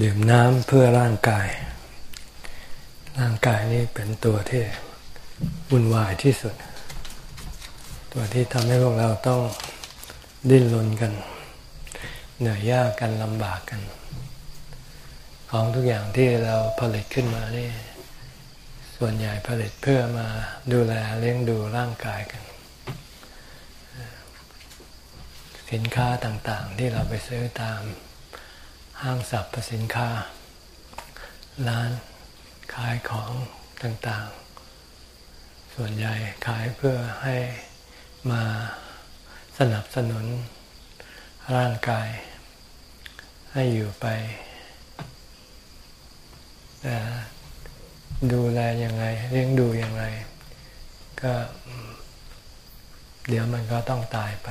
ดื่มน้ำเพื่อร่างกาย ร่างกายนี้เป็นตัวที่วุ่นวายที่สุด ตัวที่ทำให้พวกเราต้องดิ้นรนกัน เหนื่อยยากกันลำบากกัน ของทุกอย่างที่เราผลิตขึ้นมานี่ ส่วนใหญ่ผลิตเพื่อมาดูแลเลี้ยงดูร่างกายกัน สินค้าต่างๆ ที่เราไปซื้อตามห้างสรรพสินค้า ร้านขายของต่างๆ ส่วนใหญ่ขายเพื่อให้มาสนับสนุนร่างกาย ให้อยู่ไปดูแลยังไงเลี้ยงดูยังไง ก็ เดี๋ยวมันก็ต้องตายไป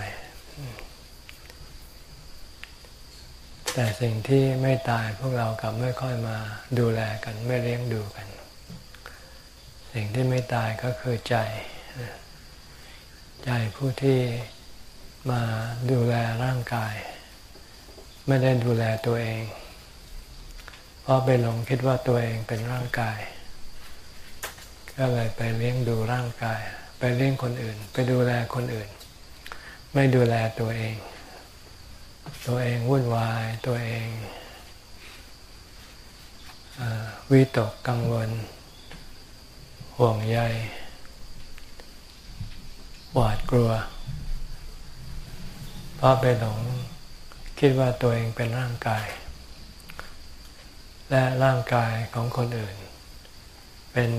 แต่สิ่งที่ไม่ตายพวกเรากลับไม่ค่อยมาดูแลกันไม่เลี้ยงดูกัน สิ่งที่ไม่ตายก็คือใจ ใจผู้ที่มาดูแลร่างกาย ไม่ได้ดูแลตัวเอง เพราะไปหลงคิดว่าตัวเองเป็นร่างกาย ก็เลยไปเลี้ยงดูร่างกาย ไปเลี้ยงคนอื่น ไปดูแลคนอื่น ไม่ดูแลตัวเอง ตัวเองวุ่นวายตัวเองวิตกกังวล ห่วงใยหวาดกลัวเพราะไปหลงคิดว่าตัวเองเป็นร่างกาย และร่างกายของคนอื่น เป็น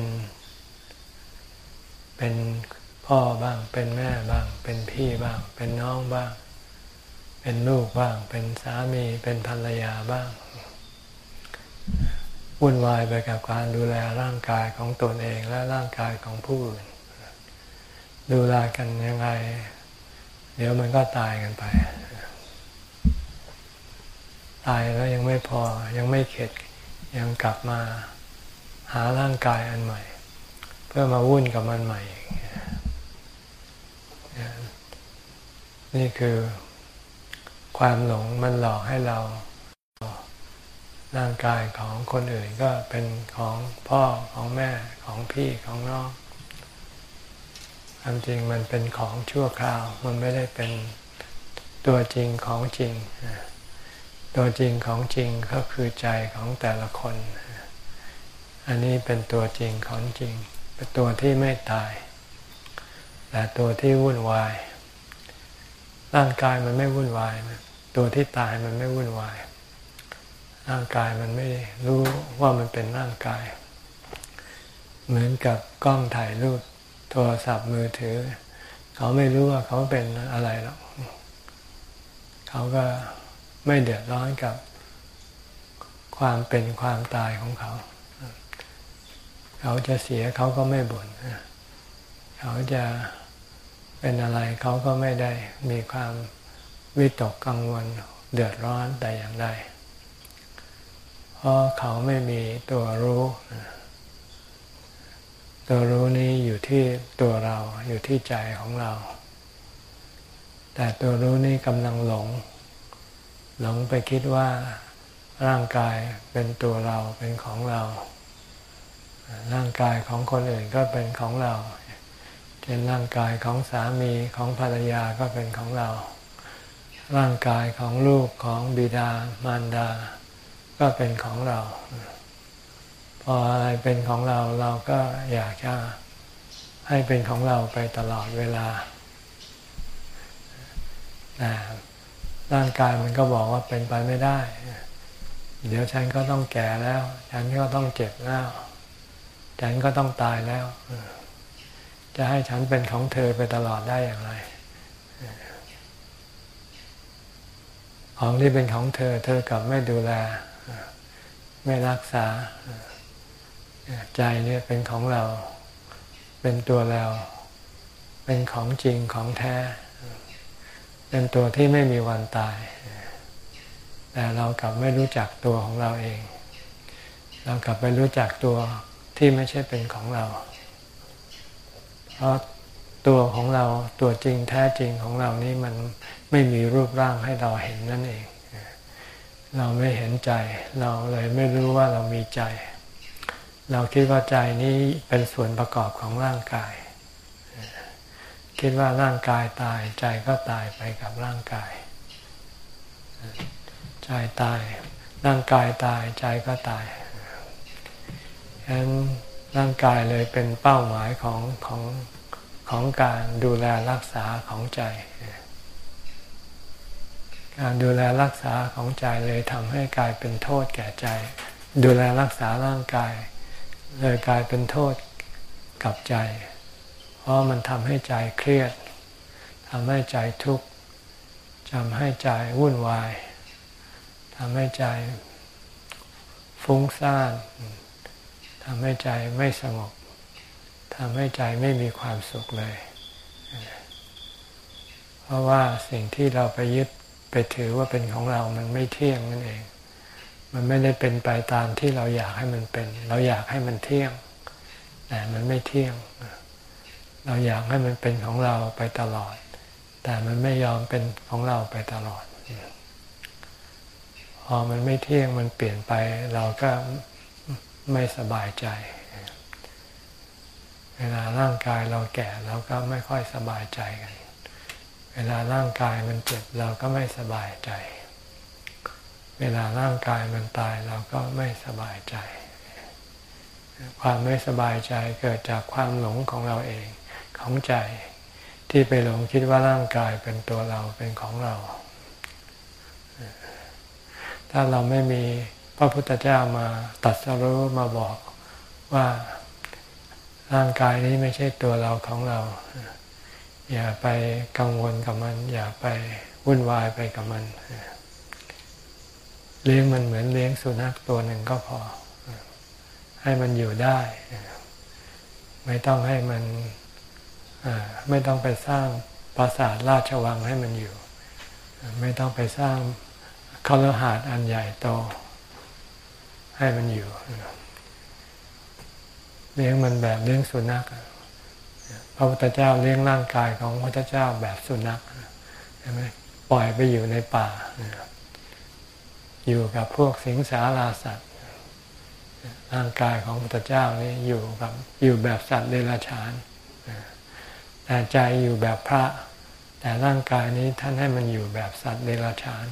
เป็นพ่อบ้าง เป็นแม่บ้าง เป็นพี่บ้าง เป็นน้องบ้าง เป็นลูกบ้าง เป็นสามีเป็นภรรยาบ้างวุ่นวายไปกับการดูแลร่างกายของตนเองและร่างกายของผู้อื่น ดูแลกันยังไง เดี๋ยวมันก็ตายกันไป ตายแล้วยังไม่พอยังไม่เข็ดยังกลับมาหาร่างกายอันใหม่ เพื่อมาวุ่นกับมันใหม่ นี่คือ ความหลงมันหลอกให้เรา ร่างกายของคนอื่นก็เป็นของพ่อของแม่ของพี่ของน้องความจริงมันเป็นของชั่วคราว มันไม่ได้เป็นตัวจริงของจริง ตัวจริงของจริงก็คือใจของแต่ละคน อันนี้เป็นตัวจริงของจริง เป็นตัวที่ไม่ตาย แต่ตัวที่วุ่นวาย ร่างกายมันไม่วุ่นวาย ตัวที่ตายมันไม่วุ่นวาย ร่างกายมันไม่รู้ว่ามันเป็นร่างกาย เหมือนกับกล้องถ่ายรูปโทรศัพท์มือถือ เขาไม่รู้ว่าเขาเป็นอะไรหรอกเขาก็ไม่เดือดร้อนกับความเป็นความตายของเขา เขาจะเสียเขาก็ไม่บน่นเขาจะเป็นอะไรเขาก็ไม่ได้มีความ วิตกกังวลเดือดร้อนแต่อย่างใดเพราะเขาไม่มีตัวรู้ ตัวรู้นี้อยู่ที่ตัวเราอยู่ที่ใจของเรา แต่ตัวรู้นี้กำลังหลง หลงไปคิดว่าร่างกายเป็นตัวเราเป็นของเรา ร่างกายของคนอื่นก็เป็นของเรา เช่นร่างกายของสามีของภรรยาก็เป็นของเรา ร่างกายของลูกของบิดามารดา ก็เป็นของเรา พออะไรเป็นของเราเราก็อยากจะให้เป็นของเราไปตลอดเวลาแต่ร่างกายมันก็บอกว่าเป็นไปไม่ได้ เดี๋ยวฉันก็ต้องแก่แล้ว ฉันก็ต้องเจ็บแล้ว ฉันก็ต้องตายแล้ว จะให้ฉันเป็นของเธอไปตลอดได้อย่างไร ของที่เป็นของเธอ เธอกลับไม่ดูแล ไม่รักษา ใจเนี่ยเป็นของเรา เป็นตัวเรา เป็นของจริงของแท้ เป็นตัวที่ไม่มีวันตาย แต่เรากลับไม่รู้จักตัวของเราเอง เรากลับไปรู้จักตัวที่ไม่ใช่เป็นของเรา เพราะตัวของเราตัวจริงแท้จริงของเรานี่มัน ไม่มีรูปร่างให้เราเห็นนั่นเอง เราไม่เห็นใจ เราเลยไม่รู้ว่าเรามีใจ เราคิดว่าใจนี้เป็นส่วนประกอบของร่างกาย คิดว่าร่างกายตายใจก็ตายไปกับร่างกาย ใจตาย ร่างกายตายใจก็ตายฉะนั้นร่างกายเลยเป็นเป้าหมายของของของการดูแลรักษาของใจ ดูแลรักษาของใจเลยทำให้กลายเป็นโทษแก่ใจ ดูแลรักษาร่างกาย เลยกลายเป็นโทษกับใจ เพราะมันทำให้ใจเครียดทำให้ใจทุกข์ทำให้ใจวุ่นวายทำให้ใจฟุ้งซ่านทำให้ใจไม่สงบทำให้ใจไม่มีความสุขเลย เพราะว่าสิ่งที่เราไปยึด ไปถือว่าเป็นของเรามันไม่เที่ยงนั่นเอง มันไม่ได้เป็นไปตามที่เราอยากให้มันเป็น เราอยากให้มันเที่ยง แต่มันไม่เที่ยง เราอยากให้มันเป็นของเราไปตลอด แต่มันไม่ยอมเป็นของเราไปตลอด พอมันไม่เที่ยงมันเปลี่ยนไป เราก็ไม่สบายใจ เวลาร่างกายเราแก่เราก็ไม่ค่อยสบายใจกัน ลาร่างกายมันเจ็บเราก็ไม่สบายใจ เวลาร่างกายมันตายเราก็ไม่สบายใจ ความไม่สบายใจเกิดจากความหลงของเราเองของใจ ที่ไปหลงคิดว่าร่างกายเป็นตัวเราเป็นของเรา ถ้าเราไม่มีพระพุทธเจ้ามาตัดสรู้มาบอกว่าร่างกายนี้ไม่ใช่ตัวเราของเรา อย่าไปกังวลกับมัน อย่าไปวุ่นวายไปกับมันเลี้ยงมันเหมือนเลี้ยงสุนัขตัวหนึ่งก็พอ ให้มันอยู่ได้ ไม่ต้องให้มันไม่ต้องไปสร้างปราสาทราชวังให้มันอยู่ ไม่ต้องไปสร้างคลหาดอันใหญ่โต ให้มันอยู่ เลี้ยงมันแบบเลี้ยงสุนัข ระพุทธเจ้าเลี้ยงร่างกายของพระพุทธเจ้าแบบสุนัขใช่ไหมปล่อยไปอยู่ในป่า อยู่กับพวกสิงสาราสัตว์ ร่างกายของพระพุทธเจ้านี่อยู่กับอยู่แบบสัตว์เดรัจฉานแต่ใจอยู่แบบพระ แต่ร่างกายนี้ท่านให้มันอยู่แบบสัตว์เดรัจฉาน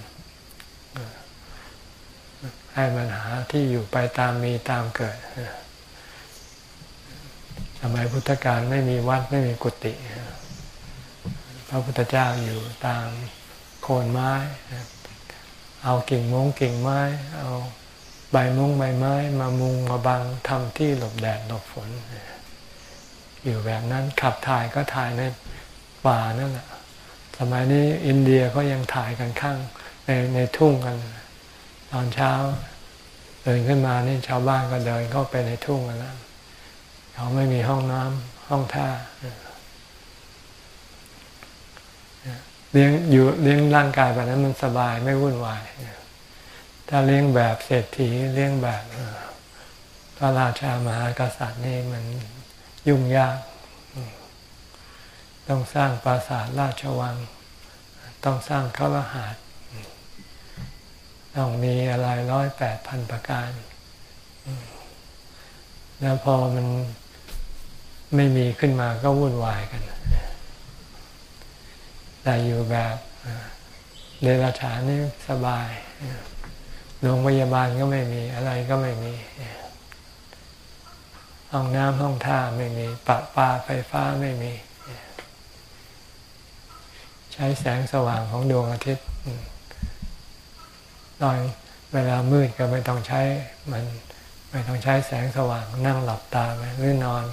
ให้มันหาที่อยู่ไปตามมีตามเกิด สมัยพุทธกาลไม่มีวัดไม่มีกุฏิพระพุทธเจ้าอยู่ตามโคนไม้ เอากิ่งมงกิ่งไม้ เอาใบมงใบไม้ มามุงมาบังทำที่หลบแดดหลบฝน อยู่แบบนั้นขับถ่ายก็ถ่ายในป่านั่นแหละสมัยนี้อินเดียก็ยังถ่ายกันข้างในในทุ่งกัน ตอนเช้าเดินขึ้นมานี่ชาวบ้านก็เดินเข้าไปในทุ่งกันแล้ว เขาไม่มีห้องน้ำห้องท่าเลี้ยงอยู่เลี้ยงร่างกายแบบนั้นมันสบายไม่วุ่นวาย ถ้าเลี้ยงแบบเศรษฐีเลี้ยงแบบพระราชามหากษัตริย์นี่มันยุ่งยาก ต้องสร้างปราสาทราชวัง ต้องสร้างข้ารหาดต้องมีอะไรร้อยแปดพันประการ แล้วพอมัน ไม่มีขึ้นมาก็วุ่นวายกันแต่อยู่แบบเดรัจฉานนี่สบายโรงพยาบาลก็ไม่มีอะไรก็ไม่มี ห้องน้ำห้องท่าไม่มีปะปาไฟฟ้าไม่มี ใช้แสงสว่างของดวงอาทิตย์ตอนเวลามืดก็ไม่ต้องใช้มัน ไม่ต้องใช้แสงสว่างนั่งหลับตาไปหรือนอน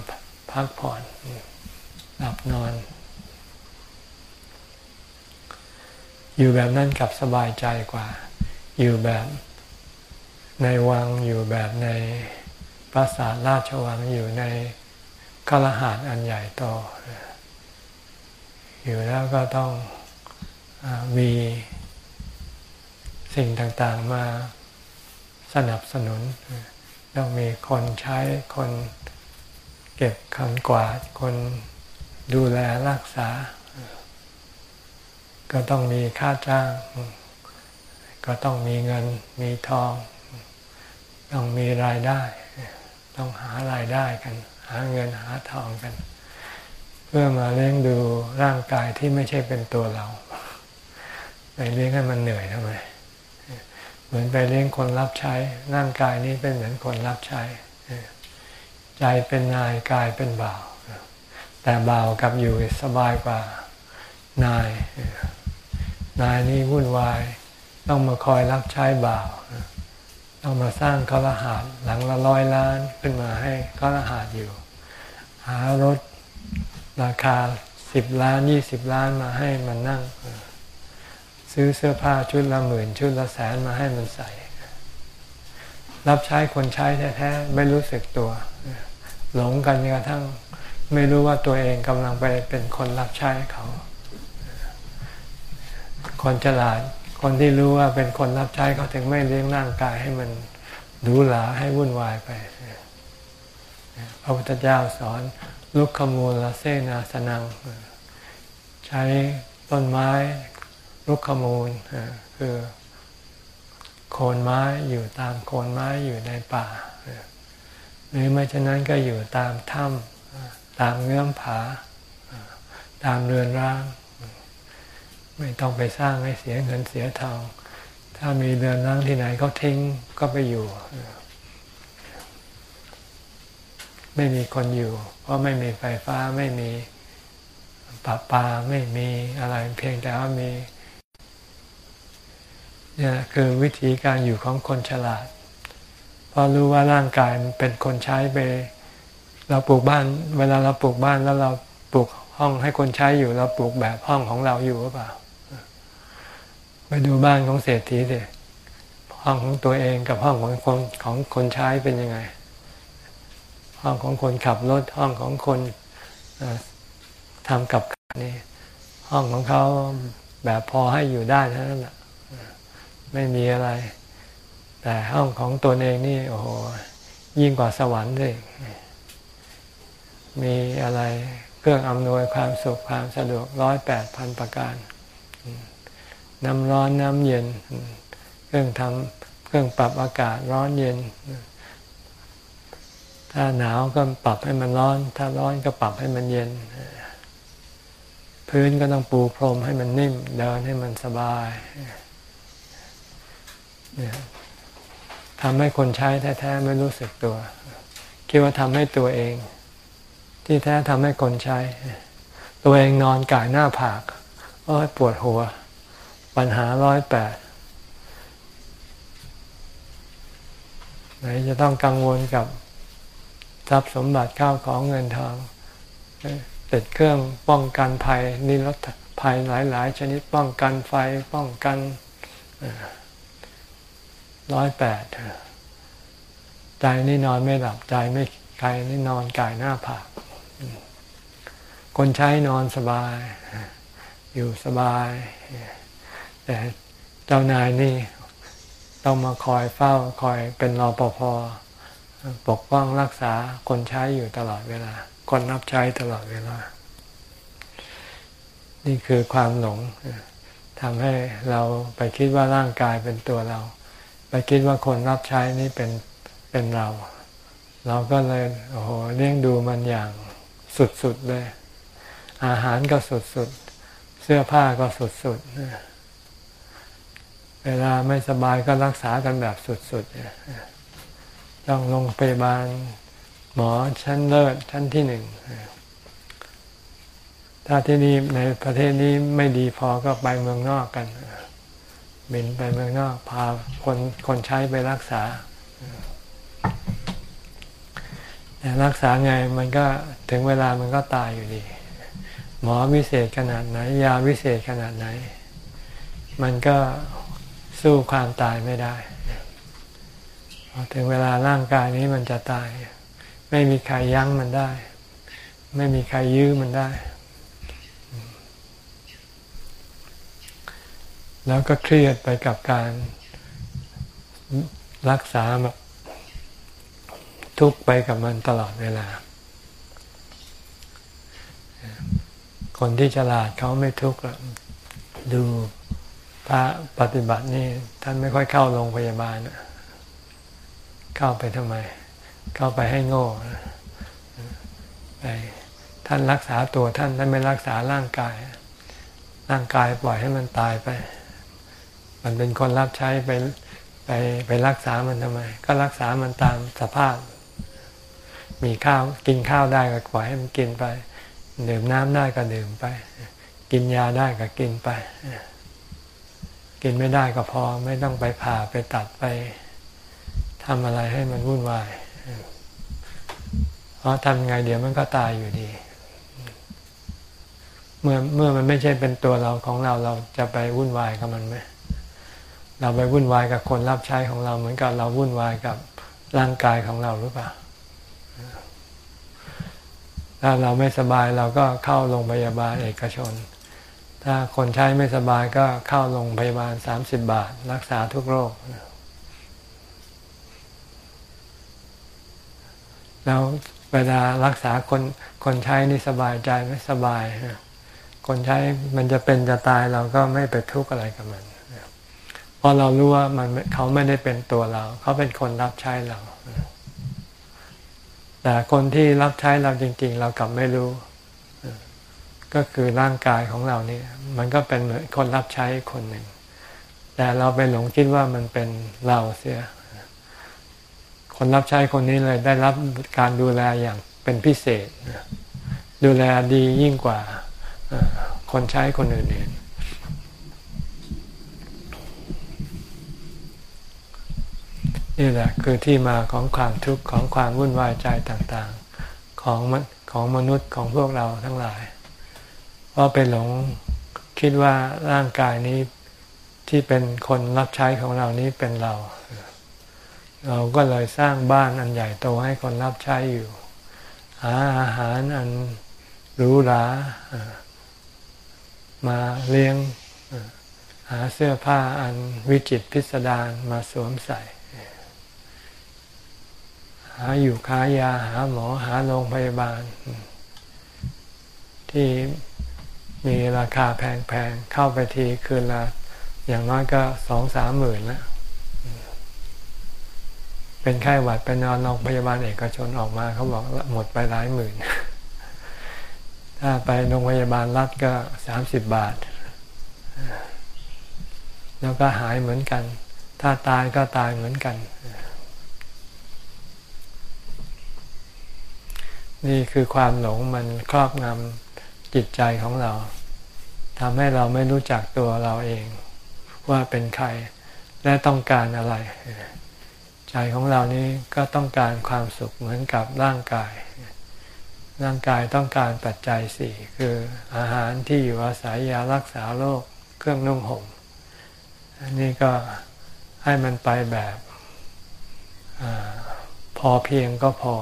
พักผ่อนหลับนอน อยู่แบบนั้นกับสบายใจกว่า อยู่แบบในวังอยู่แบบในปราสาทราชวังอยู่ในกลหาดอันใหญ่โตอยู่แล้วก็ต้องอมีสิ่งต่างๆมาสนับสนุน ต้องมีคนใช้คน เก็บคนกวาดคนดูแลรักษา ก็ต้องมีค่าจ้าง ก็ต้องมีเงินมีทอง ต้องมีรายได้ ต้องหารายได้กัน หาเงินหาทองกัน เพื่อมาเลี้ยงดูร่างกายที่ไม่ใช่เป็นตัวเราไปเลี้ยงให้มันเหนื่อยทำไมเหมือนไปเลี้ยงคนรับใช้ร่างกายนี้เป็นเหมือนคนรับใช้ ใจเป็นนายกายเป็นบ่าว แต่บ่าวกับอยู่สบายกว่านาย นายนี่วุ่นวาย ต้องมาคอยรับใช้บ่าว ต้องมาสร้างเขารหัสหลังละร้อยล้านขึ้นมาให้เขารหัสอยู่ หารถราคาสิบล้านยี่สิบล้านมาให้มันนั่ง ซื้อเสื้อผ้าชุดละหมื่นชุดละแสนมาให้มันใส่ รับใช้คนใช้แท้ๆไม่รู้สึกตัว หลงกันกระทั่งไม่รู้ว่าตัวเองกำลังไปเป็นคนรับใช้เขา คนฉลาด คนที่รู้ว่าเป็นคนรับใช้เขาถึงไม่เลี้ยงร่างกายให้มันดูหลาให้วุ่นวายไป พระพุทธเจ้าสอนลุกขมูลเสนาสนัง ใช้ต้นไม้ลุกขมูลคือโคนไม้อยู่ตามโคนไม้อยู่ในป่า หรือไม่เช่นนั้นก็อยู่ตามถ้ำตามเงื่อมผา ตามเรือนร่าง ไม่ต้องไปสร้างให้เสียเงินเสียทองถ้ามีเรือนร่างที่ไหนเขาทิ้งก็ไปอยู่ ไม่มีคนอยู่ เพราะไม่มีไฟฟ้าไม่มีปลาปลาไม่มีอะไรเพียงแต่ว่ามีเนี่ยคือวิธีการอยู่ของคนฉลาด ราะรู้ว่าร่างกายเป็นคนใช้ไป เราปลูกบ้าน เวลาเราปลูกบ้านแล้วเราปลูกห้องให้คนใช้อยู่ เราปลูกแบบห้องของเราอยู่หรือเปล่า ไปดูบ้านของเศรษฐีสิห้องของตัวเองกับห้องของคนของคนใช้เป็นยังไง ห้องของคนขับรถห้องของคนทำกับนี่ห้องของเขาแบบพอให้อยู่ได้เท่านั้นแหละไม่มีอะไร แต่ห้องของตนเองนี่โอ้โหยิ่งกว่าสวรรค์เลยมีอะไรเครื่องอำนวยความสุขความสะดวกร้อยแปดพันประการ น้ำร้อนน้ำเย็น เครื่องทำเครื่องปรับอากาศร้อนเย็น ถ้าหนาวก็ปรับให้มันร้อน ถ้าร้อนก็ปรับให้มันเย็น พื้นก็ต้องปูพรมให้มันนิ่ม เดินให้มันสบาย ทำให้คนใช้แท้ๆไม่รู้สึกตัว คิดว่าทำให้ตัวเอง ที่แท้ทำให้คนใช้ ตัวเองนอนก่ายหน้าผากโอ้ยปวดหัว ปัญหาร้อยแปดไหนจะต้องกังวลกับทรัพย์สมบัติข้าวของเงินทองติดเครื่องป้องกันภัยนิรภัยหลาย ๆ ชนิดป้องกันไฟป้องกัน ร้อยแปดใจนี่นอนไม่หลับใจไม่ใครนี่นอนกายหน้าผากคนใช้นอนสบาย อยู่สบาย แต่เจ้านายนี่ต้องมาคอยเฝ้าคอยเป็นรอปภปกป้องรักษาคนใช้อยู่ตลอดเวลา คนรับใช้ตลอดเวลา นี่คือความหลงทำให้เราไปคิดว่าร่างกายเป็นตัวเรา คิดว่าคนรับใช้นี่เป็นเป็นเรา เราก็เลยโอ้โหเลี้ยงดูมันอย่างสุดๆเลย อาหารก็สุดๆ เสื้อผ้าก็สุดๆ เวลาไม่สบายก็รักษากันแบบสุดๆ ต้องลงไปบาลหมอชั้นเลิศชั้นที่หนึ่งถ้าที่นี่ในประเทศนี้ไม่ดีพอก็ไปเมืองนอกกัน บินไปเมืองนอกพาคนคนใช้ไปรักษาแต่รักษาไงมันก็ถึงเวลามันก็ตายอยู่ดี หมอวิเศษขนาดไหน ยาวิเศษขนาดไหน มันก็สู้ความตายไม่ได้พอถึงเวลาร่างกายนี้มันจะตาย ไม่มีใครยั้งมันได้ ไม่มีใครยื้อมันได้ แล้วก็เครียดไปกับการรักษาแบบทุกไปกับมันตลอดเวลา คนที่ฉลาดเขาไม่ทุกข์ดูพระปฏิบัตินี่ท่านไม่ค่อยเข้าโรงพยาบาลเข้าไปทำไม เข้าไปให้โง่ไปท่านรักษาตัวท่านท่านไม่รักษาร่างกาย ร่างกายปล่อยให้มันตายไป มันเป็นคนรับใช้ไปไปไปรักษามันทำไม ก็รักษามันตามสภาพ มีข้าวกินข้าวได้ก็ปล่อยให้มันกินไป ดื่มน้ำได้ก็ดื่มไป กินยาได้ก็กินไป กินไม่ได้ก็พอไม่ต้องไปผ่าไปตัดไปทำอะไรให้มันวุ่นวายเพราะทำไงเดี๋ยวมันก็ตายอยู่ดี เมื่อเมื่อมันไม่ใช่เป็นตัวเราของเราเราจะไปวุ่นวายกับมันไหม เราไปวุ่นวายกับคนรับใช้ของเราเหมือนกับเราวุ่นวายกับร่างกายของเราหรือเปล่า ถ้าเราไม่สบายเราก็เข้าโรงพยาบาลเอกชน ถ้าคนใช้ไม่สบายก็เข้าโรงพยาบาลสามสิบบาท รักษาทุกโรค แล้วเวลารักษาคนคนใช้นี่สบายใจไม่สบาย คนใช้มันจะเป็นจะตายเราก็ไม่ไปทุกข์อะไรกับมัน ราะเรารู้ว่ามันเขาไม่ได้เป็นตัวเรา เขาเป็นคนรับใช้เรา แต่คนที่รับใช้เราจริง ๆ เรากลับไม่รู้ ก็คือร่างกายของเรานี่มันก็เป็นเหมือนคนรับใช้คนหนึ่ง แต่เราไปหลงคิดว่ามันเป็นเราเสีย คนรับใช้คนนี้เลยได้รับการดูแลอย่างเป็นพิเศษ ดูแลดียิ่งกว่าคนใช้คนอื่นๆ นี่แหละคือที่มาของความทุกข์ของความวุ่นวายใจต่างๆ ของของมนุษย์ของพวกเราทั้งหลาย เพราะไปหลงคิดว่าร่างกายนี้ที่เป็นคนรับใช้ของเรานี้เป็นเรา เราก็เลยสร้างบ้านอันใหญ่โตให้คนรับใช้อยู่ หาอาหารอันหรูหรามาเลี้ยง หาเสื้อผ้าอันวิจิตพิสดารมาสวมใส่ หาอยู่ค้ายาหาหมอหาโรงพยาบาล ที่มีราคาแพงๆ เข้าไปทีคืนละอย่างน้อยก็สองสามหมื่นแล้วเป็นไข้หวัดไปนอนโรงพยาบาลเอกชนออกมาเขาบอกหมดไปหลายหมื่น ถ้าไปโรงพยาบาลรัฐก็สามสิบบาท แล้วก็หายเหมือนกัน ถ้าตายก็ตายเหมือนกัน นี่คือความหลงมันครอบงำจิตใจของเราทำให้เราไม่รู้จักตัวเราเอง ว่าเป็นใครและต้องการอะไร ใจของเรานี้ก็ต้องการความสุขเหมือนกับร่างกาย ร่างกายต้องการปัจจัยสี่คืออาหารที่อยู่อาศัยยารักษาโรคเครื่องนุ่งห่มอันนี้ก็ให้มันไปแบบอพอเพียงก็พอ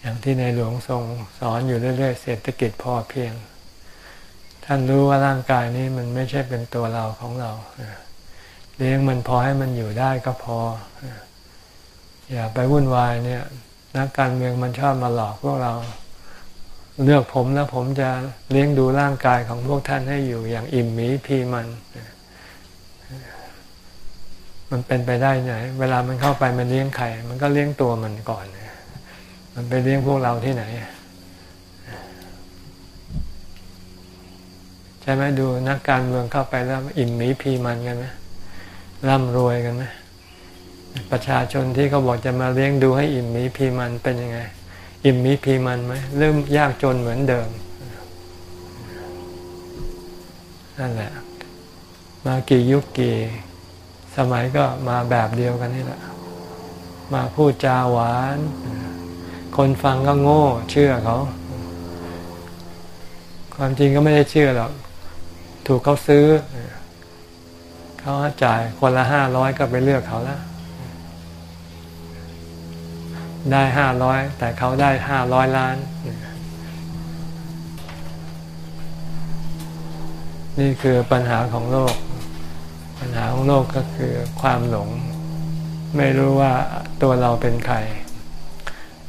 อย่างที่ในหลวงทรงสอนอยู่เรื่อยๆ เศรษฐกิจพอเพียง ท่านรู้ว่าร่างกายนี้มันไม่ใช่เป็นตัวเราของเรา เลี้ยงมันพอให้มันอยู่ได้ก็พอ อย่าไปวุ่นวายเนี่ย นักการเมืองมันชอบมาหลอกพวกเรา เลือกผมแล้วผมจะเลี้ยงดูร่างกายของพวกท่านให้อยู่อย่างอิ่มหมีพีมัน มันเป็นไปได้ไงเวลามันเข้าไปมันเลี้ยงไข่ มันก็เลี้ยงตัวมันก่อน มันไปเลี้ยงพวกเราที่ไหน ใช่ไหมดูนักการเมืองเข้าไปแล้วอิ่มหมีพีมันกันไหมร่ำรวยกันไหมประชาชนที่เขาบอกจะมาเลี้ยงดูให้อิ่มหมีพีมันเป็นยังไง อิ่มหมีพีมันไหมเริ่มยากจนเหมือนเดิมนั่นแหละมากี่ยุคกี่สมัยก็มาแบบเดียวกันนี่แหละ มาพูดจาหวาน คนฟังก็โง่เชื่อเขา ความจริงก็ไม่ได้เชื่อหรอก ถูกเขาซื้อ เขาจ่ายคนละห้าร้อยก็ไปเลือกเขาแล้วได้ห้าร้อยแต่เขาได้ห้าร้อยล้าน นี่คือปัญหาของโลก ปัญหาของโลกก็คือความหลง ไม่รู้ว่าตัวเราเป็นใคร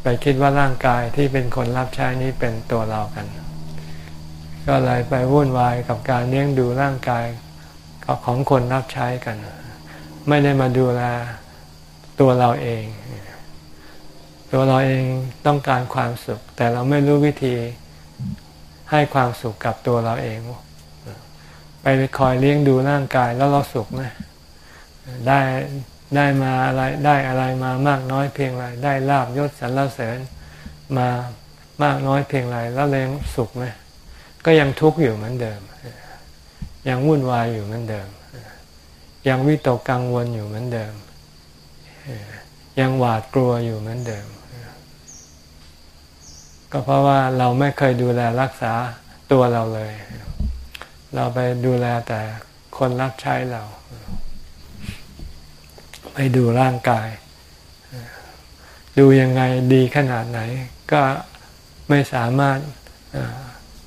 ไปคิดว่าร่างกายที่เป็นคนรับใช้นี้เป็นตัวเรากัน ก็เลยไปวุ่นวายกับการเลี้ยงดูร่างกายของคนรับใช้กัน ไม่ได้มาดูแลตัวเราเอง ตัวเราเองต้องการความสุข แต่เราไม่รู้วิธีให้ความสุขกับตัวเราเอง ไปคอยเลี้ยงดูร่างกายแล้วเราสุขไหมได้ ได้มาอะไรได้อะไรมามากน้อยเพียงไรได้ลาบยศสรรเสริญมามากน้อยเพียงไรแล้วเลยงสุขไหมก็ยังทุกข์อยู่เหมือนเดิม ยังวุ่นวายอยู่เหมือนเดิม ยังวิตกกังวลอยู่เหมือนเดิม ยังหวาดกลัวอยู่เหมือนเดิม ก็เพราะว่าเราไม่เคยดูแลรักษาตัวเราเลย เราไปดูแลแต่คนรับใช้เรา ไปดูร่างกาย ดูยังไงดีขนาดไหน ก็ไม่สามารถ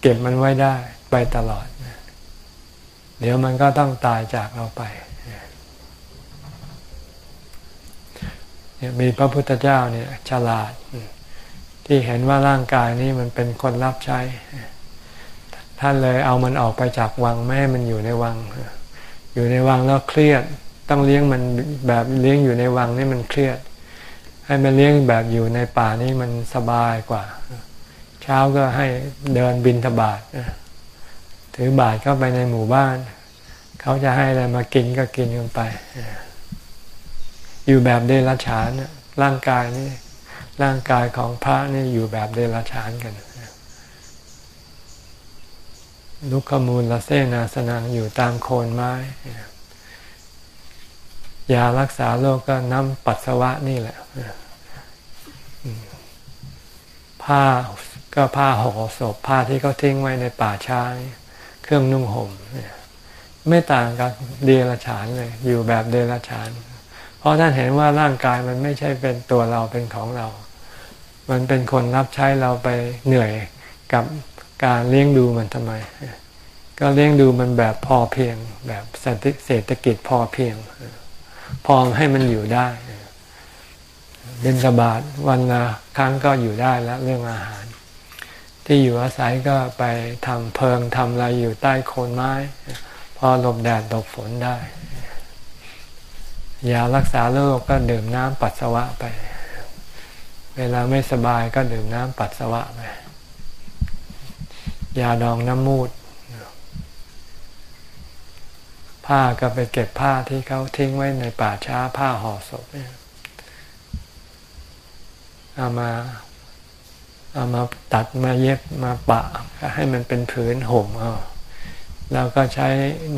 เก็บมันไว้ได้ไปตลอด เดี๋ยวมันก็ต้องตายจากเราไปมีพระพุทธเจ้าเนี่ยฉลาด ที่เห็นว่าร่างกายนี้มันเป็นคนรับใช้ ท่านเลยเอามันออกไปจากวังไม่ให้มันอยู่ในวัง อยู่ในวังแล้วเครียด ต้องเลี้ยงมันแบบเลี้ยงอยู่ในวังนี่มันเครียด ให้มันเลี้ยงแบบอยู่ในป่านี่มันสบายกว่า เช้าก็ให้เดินบินทบาทถือบาทเข้าไปในหมู่บ้าน เขาจะให้อะไรมากินก็กินกันไป อยู่แบบเดรัจฉานร่างกายนี่ร่างกายของพระนี่อยู่แบบเดรัจฉานกันลุกขมูลละเสนาสนังอยู่ตามโคนไม้ ยารักษาโรคก็น้ำปัสสาวะนี่แหละผ้าก็ผ้าห่อศพผ้าที่เขาทิ้งไว้ในป่าช้าเครื่องนุ่งห่มไม่ต่างกับเดรัจฉานเลย อยู่แบบเดรัจฉาน เพราะท่านเห็นว่าร่างกายมันไม่ใช่เป็นตัวเราเป็นของเรา มันเป็นคนรับใช้เราไปเหนื่อยกับการเลี้ยงดูมันทำไม ก็เลี้ยงดูมันแบบพอเพียง แบบเศรษฐกิจพอเพียง พอให้มันอยู่ได้เบนสบาทวันละครั้งก็อยู่ได้แล้วเรื่องอาหาร ที่อยู่อาศัยก็ไปทำเพิงทำอะไรอยู่ใต้โคนไม้ พอหลบแดดหลบฝนได้ยารักษาโรคก็ดื่มน้ำปัสสาวะไป เวลาไม่สบายก็ดื่มน้ำปัสสาวะไปยาดองน้ำมูด ผ้าก็ไปเก็บผ้าที่เขาทิ้งไว้ในป่าช้าผ้าห่อศพเนี่ยเอามาเอามาตัดมาเย็บมาปะ ให้มันเป็นผืนห่มเอาแล้วก็ใช้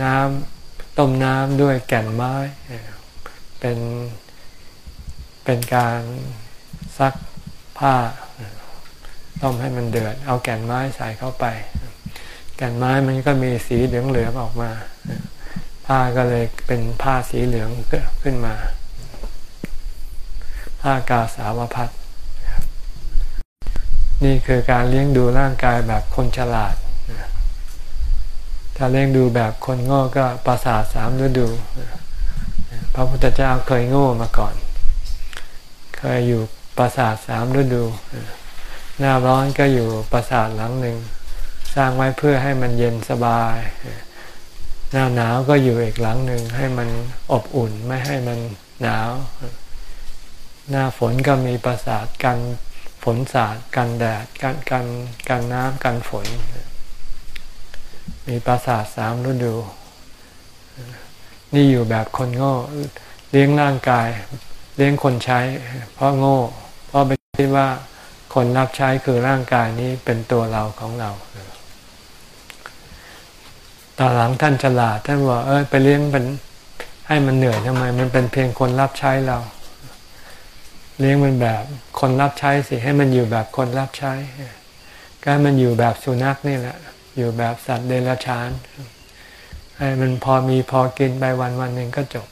น้ำต้มน้ำด้วยแก่นไม้เป็นเป็นการซักผ้า ต้มให้มันเดือด เอาแก่นไม้ใส่เข้าไป แก่นไม้มันก็มีสีเหลืองๆออกมา ผ้าก็เลยเป็นผ้าสีเหลืองขึ้นมา ผ้ากาสาวพัดนี่คือการเลี้ยงดูร่างกายแบบคนฉลาด ถ้าเลี้ยงดูแบบคนโง่ก็ประสาทสามฤดู พระพุทธเจ้าเคยโง่มาก่อน เคยอยู่ประสาทสามฤดู หน้าร้อนก็อยู่ประสาทหลังหนึ่ง สร้างไว้เพื่อให้มันเย็นสบาย หน้าหนาวก็อยู่อีกหลังหนึ่งให้มันอบอุ่นไม่ให้มันหนาว หน้าฝนก็มีประสาทกันฝนสาดกันแดดกันกันกันน้ำกันฝน มีประสาทสามฤดู นี่อยู่แบบคนโง่เลี้ยงร่างกาย เลี้ยงคนใช้ เพราะโง่ เพราะไปคิดว่าคนรับใช้คือร่างกายนี้เป็นตัวเราของเรา ตอนหลังท่านฉลาดท่านบอกเออไปเลี้ยงเป็นให้มันเหนื่อยทำไม มันเป็นเพียงคนรับใช้เรา เลี้ยงมันแบบคนรับใช้สิให้มันอยู่แบบคนรับใช้ก็มันอยู่แบบสุนัขนี่แหละ อยู่แบบสัตว์เดรัจฉานให้มันพอมีพอกินไปวันวันหนึ่งก็จบ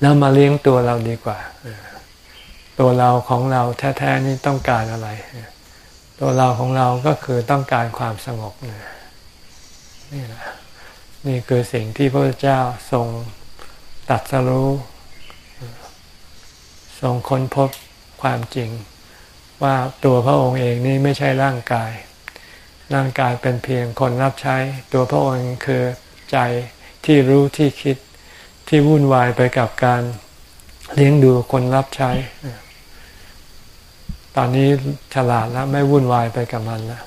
แล้วมาเลี้ยงตัวเราดีกว่า ตัวเราของเราแท้ๆนี่ต้องการอะไร ตัวเราของเราก็คือต้องการความสงบเนี่ย นี่แหละนี่คือสิ่งที่พระเจ้าทรงตัดสรู้ทรงค้นพบความจริง ว่าตัวพระองค์เองนี่ไม่ใช่ร่างกาย ร่างกายเป็นเพียงคนรับใช้ ตัวพระองค์คือใจที่รู้ที่คิดที่วุ่นวายไปกับการเลี้ยงดูคนรับใช้ ตอนนี้ฉลาดแล้วไม่วุ่นวายไปกับมันแล้ว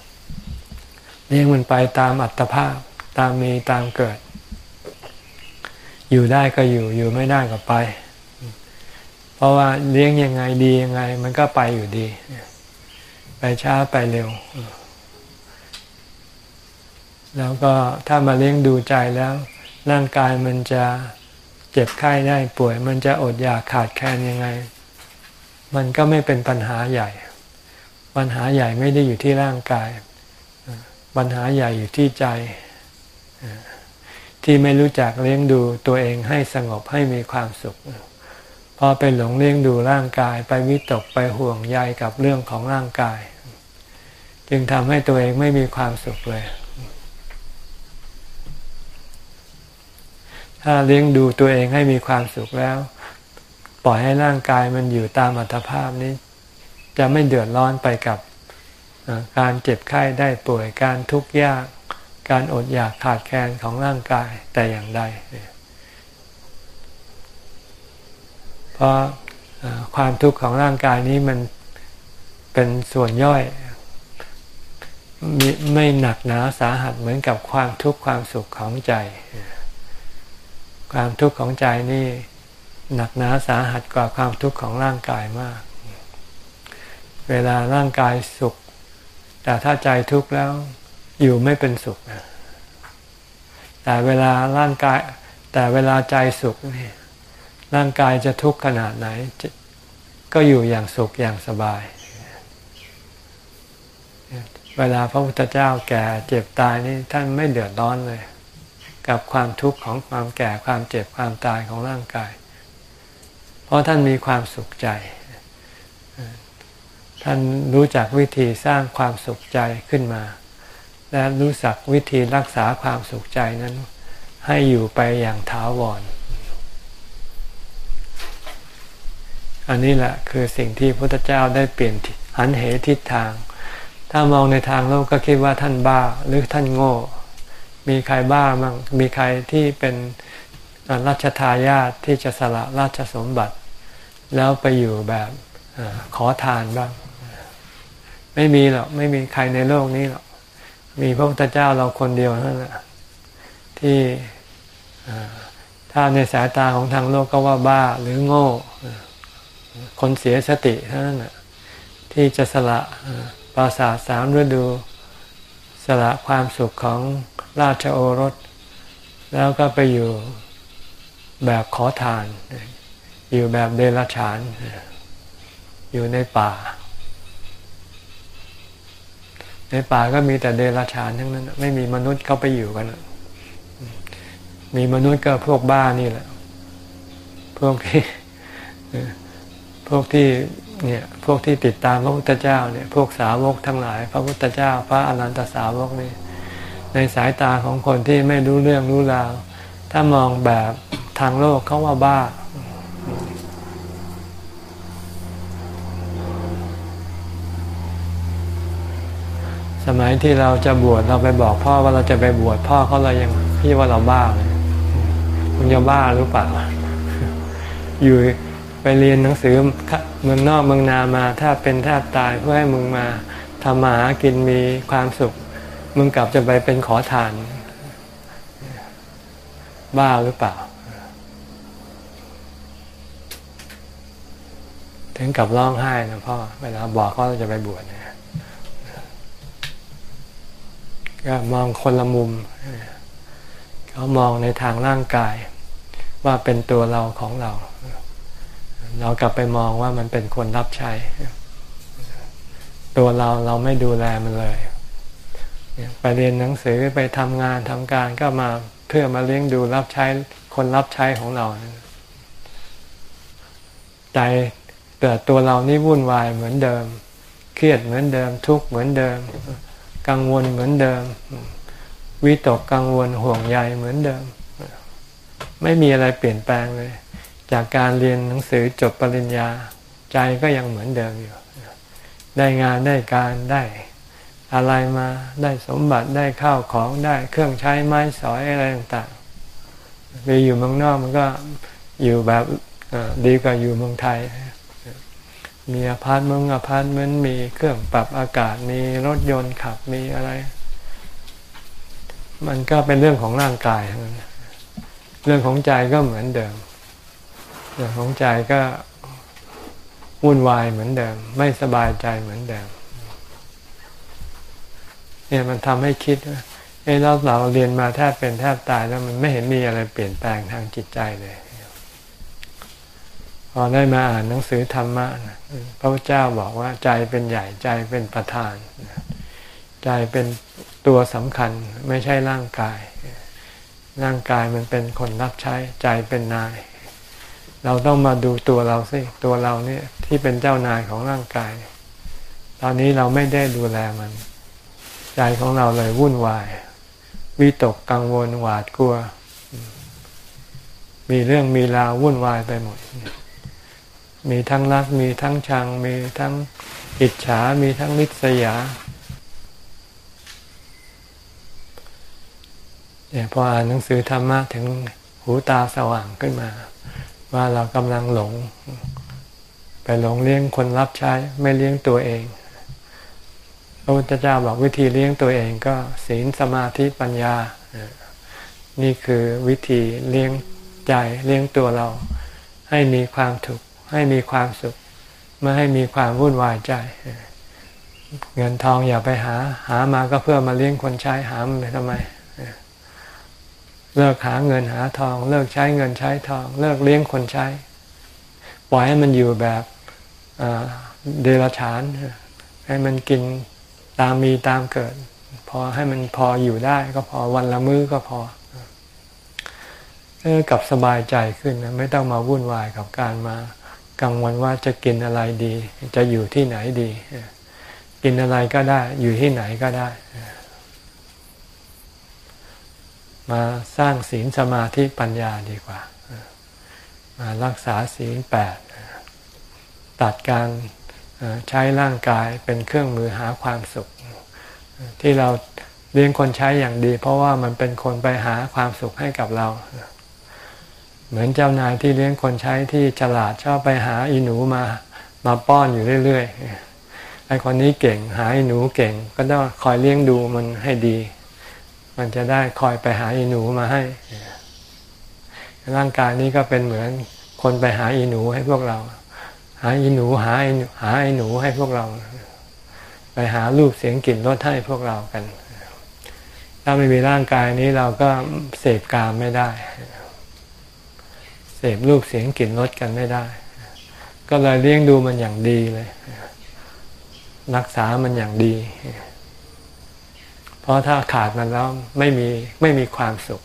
เลี้ยงมันไปตามอัตภาพ ตามมีตามเกิด อยู่ได้ก็อยู่อยู่ไม่ได้ก็ไป เพราะว่าเลี้ยงยังไงดียังไง มันก็ไปอยู่ดี ไปช้าไปเร็ว แล้วก็ถ้ามาเลี้ยงดูใจแล้ว ร่างกายมันจะเจ็บไข้ได้ป่วย มันจะอดอยากขาดแคลนยังไง มันก็ไม่เป็นปัญหาใหญ่ ปัญหาใหญ่ไม่ได้อยู่ที่ร่างกาย ปัญหาใหญ่อยู่ที่ใจ ที่ไม่รู้จักเลี้ยงดูตัวเองให้สงบให้มีความสุขพอไปหลงเลี้ยงดูร่างกายไปวิตกไปห่วงใยกับเรื่องของร่างกาย จึงทำให้ตัวเองไม่มีความสุขเลย ถ้าเลี้ยงดูตัวเองให้มีความสุขแล้ว ปล่อยให้ร่างกายมันอยู่ตามอัตภาพนี้ จะไม่เดือดร้อนไปกับการเจ็บไข้ได้ป่วยการทุกข์ยาก การอดอยากขาดแคลนของร่างกายแต่อย่างใด เพราะความทุกข์ของร่างกายนี้มันเป็นส่วนย่อย ไม่หนักหนาสาหัสเหมือนกับความทุกข์ความสุขของใจ ความทุกข์ของใจนี่หนักหนาสาหัสกว่าความทุกข์ของร่างกายมาก เวลาร่างกายสุข แต่ถ้าใจทุกข์แล้ว อยู่ไม่เป็นสุข แต่เวลาร่างกาย แต่เวลาใจสุขนี่ร่างกายจะทุกข์ขนาดไหน ก็อยู่อย่างสุขอย่างสบาย เวลาพระพุทธเจ้าแก่เจ็บตายนี่ท่านไม่เดือดร้อนเลย กับความทุกข์ของความแก่ความเจ็บความตายของร่างกาย เพราะท่านมีความสุขใจ ท่านรู้จักวิธีสร้างความสุขใจขึ้นมา และรู้จักวิธีรักษาความสุขใจนั้น ให้อยู่ไปอย่างถาวร อันนี้แหละคือสิ่งที่พระพุทธเจ้าได้เปลี่ยนหันเหทิศทาง ถ้ามองในทางโลกก็คิดว่าท่านบ้าหรือท่านโง่ มีใครบ้ามั่งมีใครที่เป็นรัชทายาทที่จะสละราชสมบัติ แล้วไปอยู่แบบอขอทานบ้าง ไม่มีหรอก ไม่มีใครในโลกนี้หรอก มีพระพุทธเจ้าเราคนเดียวนั่นแหละที่ถ้าในสายตาของทางโลกก็ว่าบ้าหรือโง่ คนเสียสติเท่านั้นที่จะสละปราสาทสามฤดูสละความสุขของราชโอรส แล้วก็ไปอยู่แบบขอทาน อยู่แบบเดรัจฉาน อยู่ในป่า ในป่าก็มีแต่เดรัจฉานทั้งนั้น ไม่มีมนุษย์เข้าไปอยู่กัน มีมนุษย์ก็พวกบ้านี่แหละ พวกที่พวกที่เนี่ยพวกที่ติดตามพระพุทธเจ้าเนี่ยพวกสาวกทั้งหลาย พระพุทธเจ้า พระอรหันตสาวกนี่ในสายตาของคนที่ไม่รู้เรื่องรู้ราว ถ้ามองแบบทางโลกเขาว่าบ้า สมัยที่เราจะบวชเราไปบอกพ่อว่าเราจะไปบวชพ่อเขาเรายังพี่ว่าเราบ้าเลยมึงจะบ้าหรือเปล่า อยู่ไปเรียนหนังสือเมืองนอกเมืองนามาถ้าเป็นแทบตายเพื่อให้มึงมาทำมาหากินมีความสุข มึงกลับจะไปเป็นขอทาน บ้าหรือเปล่า ถึงกับร้องไห้นะพ่อ เวลาบอกเขาจะไปบวชเนี่ย ก็มองคนละมุม เขามองในทางร่างกาย ว่าเป็นตัวเราของเรา เรากลับไปมองว่ามันเป็นคนรับใช้ ตัวเราเราไม่ดูแลมันเลย ไปเรียนหนังสือไปทำงานทำการก็มาเพื่อมาเลี้ยงดูรับใช้คนรับใช้ของเราใจแต่ตัวเรานี่วุ่นวายเหมือนเดิม เครียดเหมือนเดิม ทุกข์เหมือนเดิม กังวลเหมือนเดิม วิตกกังวลห่วงใยเหมือนเดิม ไม่มีอะไรเปลี่ยนแปลงเลย จากการเรียนหนังสือจบปริญญาใจก็ยังเหมือนเดิมอยู่ ได้งานได้การได้อะไรมาได้สมบัติได้ข้าวของได้เครื่องใช้ไม้สอยอะไรต่างๆไปอยู่เมืองนอกมันก็อยู่แบบดีกว่าอยู่เมืองไทย มีอพาร์ตเมืองอพาร์ตเมนต์มีเครื่องปรับอากาศมีรถยนต์ขับมีอะไร มันก็เป็นเรื่องของร่างกายเรื่องของใจก็เหมือนเดิม เรื่องของใจก็วุ่นวายเหมือนเดิม ไม่สบายใจเหมือนเดิม เนี่ยมันทำให้คิดว่าเอ้เราเราเรียนมาแทบเป็นแทบตายแล้วมันไม่เห็นมีอะไรเปลี่ยนแปลงทางจิตใจเลย พอได้มาอ่านหนังสือธรรมะพระพุทธเจ้าบอกว่าใจเป็นใหญ่ใจเป็นประธาน ใจเป็นตัวสำคัญไม่ใช่ร่างกาย ร่างกายมันเป็นคนรับใช้ใจเป็นนาย เราต้องมาดูตัวเราสิตัวเราเนี่ยที่เป็นเจ้านายของร่างกาย ตอนนี้เราไม่ได้ดูแลมัน ใจของเราเลยวุ่นวายวิตกกังวลหวาดกลัว มีเรื่องมีราววุ่นวายไปหมด มีทั้งรัก มีทั้งชัง มีทั้งอิจฉา มีทั้งนิสยาเนี่ยพออ่านหนังสือธรรมะถึงหูตาสว่างขึ้นมา ว่าเรากำลังหลง ไปหลงเลี้ยงคนรับใช้ไม่เลี้ยงตัวเองพระพุทธเจ้าบอกวิธีเลี้ยงตัวเองก็ศีลสมาธิปัญญา นี่คือวิธีเลี้ยงใจเลี้ยงตัวเราให้มีความถูก ให้มีความสุข ไม่ให้มีความวุ่นวายใจ เงินทองอย่าไปหา หามาก็เพื่อมาเลี้ยงคนใช้หามันไปทำไม เลิกหาเงินหาทอง เลิกใช้เงินใช้ทอง เลิกเลี้ยงคนใช้ ปล่อยให้มันอยู่แบบเดรัจฉาน ให้มันกินตามมีตามเกิด พอให้มันพออยู่ได้ก็พอวันละมื้อก็พอเออกับสบายใจขึ้นนะไม่ต้องมาวุ่นวายกับการมา กังวลว่าจะกินอะไรดี จะอยู่ที่ไหนดี กินอะไรก็ได้ อยู่ที่ไหนก็ได้ มาสร้างศีลสมาธิปัญญาดีกว่า มารักษาศีลแปดตัดการใช้ร่างกายเป็นเครื่องมือหาความสุข ที่เราเลี้ยงคนใช้อย่างดี เพราะว่ามันเป็นคนไปหาความสุขให้กับเรา เหมือนเจ้านายที่เลี้ยงคนใช้ที่ฉลาดชอบไปหาอีหนูมามาป้อนอยู่เรื่อยๆไอ้คนนี้เก่งหาอีหนูเก่ง ก็ต้องคอยเลี้ยงดูมันให้ดี มันจะได้คอยไปหาอีหนูมาให้ ร่างกายนี้ก็เป็นเหมือนคนไปหาอีหนูให้พวกเรา หาอีหนูหาหาไอหนูให้พวกเรา ไปหารูปเสียงกลิ่นรสให้พวกเรากัน ถ้าไม่มีร่างกายนี้เราก็เสพกามไม่ได้ เสพรูปเสียงกลิ่นรสกันไม่ได้ ก็เลยเลี้ยงดูมันอย่างดีเลย รักษามันอย่างดี เพราะถ้าขาดมันแล้วไม่มีไม่มีความสุข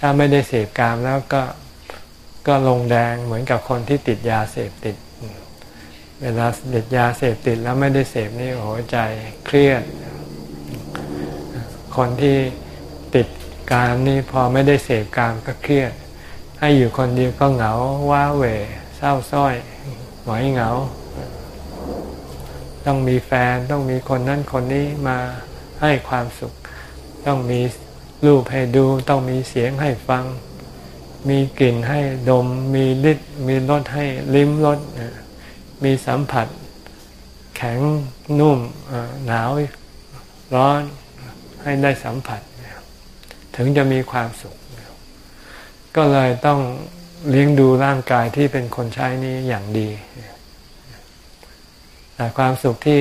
ถ้าไม่ได้เสพกามแล้วก็ก็ลงแดงเหมือนกับคนที่ติดยาเสพติด เวลาติดยาเสพติดแล้วไม่ได้เสพนี่หัวใจเครียด คนที่ติดกามนี่พอไม่ได้เสพกามก็เครียด ให้อยู่คนเดียวก็เหงาว้าเหวเศร้าส้อยหงอยเหงา ต้องมีแฟนต้องมีคนนั้นคนนี้มาให้ความสุข ต้องมีรูปให้ดู ต้องมีเสียงให้ฟัง มีกลิ่นให้ดม มีลิ้นมีรสให้ลิ้มรสมีสัมผัส แข็งนุ่มหนาวร้อนให้ได้สัมผัส ถึงจะมีความสุข ก็เลยต้องเลี้ยงดูร่างกายที่เป็นคนใช้นี้อย่างดี แต่ความสุขที่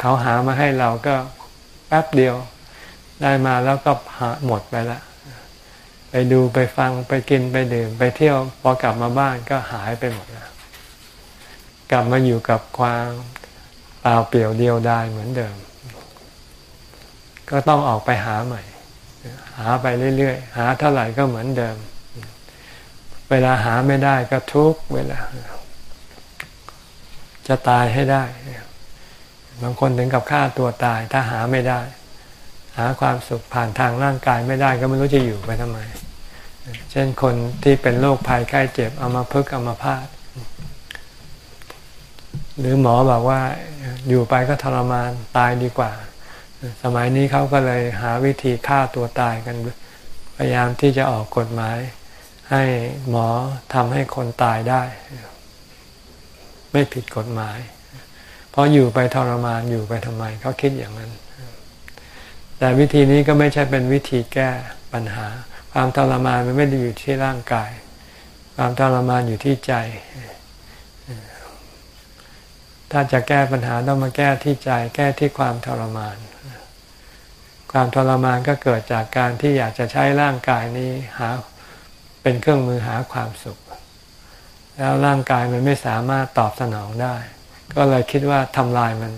เขาหามาให้เราก็แป๊บเดียวได้มาแล้วก็หาหมดไปละ ไปดูไปฟังไปกินไปดื่ม ไปเที่ยวพอกลับมาบ้านก็หายไปหมดแล้วกลับมาอยู่กับความเปล่าเปลี่ยวเดียวดายเหมือนเดิม ก็ต้องออกไปหาใหม่ หาไปเรื่อยๆ หาเท่าไหร่ก็เหมือนเดิม เวลาหาไม่ได้ก็ทุกเวลา จะตายให้ได้ บางคนถึงกับฆ่าตัวตาย ถ้าหาไม่ได้ หาความสุขผ่านทางร่างกายไม่ได้ก็ไม่รู้จะอยู่ไปทำไม เช่นคนที่เป็นโรคภัยไข้เจ็บเอามาพึกเอามาพาดหรือหมอบอกว่าอยู่ไปก็ทรมานตายดีกว่า สมัยนี้เขาก็เลยหาวิธีฆ่าตัวตายกัน พยายามที่จะออกกฎหมาย ให้หมอทำให้คนตายได้ ไม่ผิดกฎหมาย เพราะอยู่ไปทรมานอยู่ไปทำไมเขาคิดอย่างนั้น แต่วิธีนี้ก็ไม่ใช่เป็นวิธีแก้ปัญหา ความทรมานมันไม่ได้อยู่ที่ร่างกาย ความทรมานอยู่ที่ใจ ถ้าจะแก้ปัญหาต้องมาแก้ที่ใจ แก้ที่ความทรมาน ความทรมานก็เกิดจากการที่อยากจะใช้ร่างกายนี้หา เป็นเครื่องมือหาความสุข แล้วร่างกายมันไม่สามารถตอบสนองได้ ก็เลยคิดว่าทำลายมัน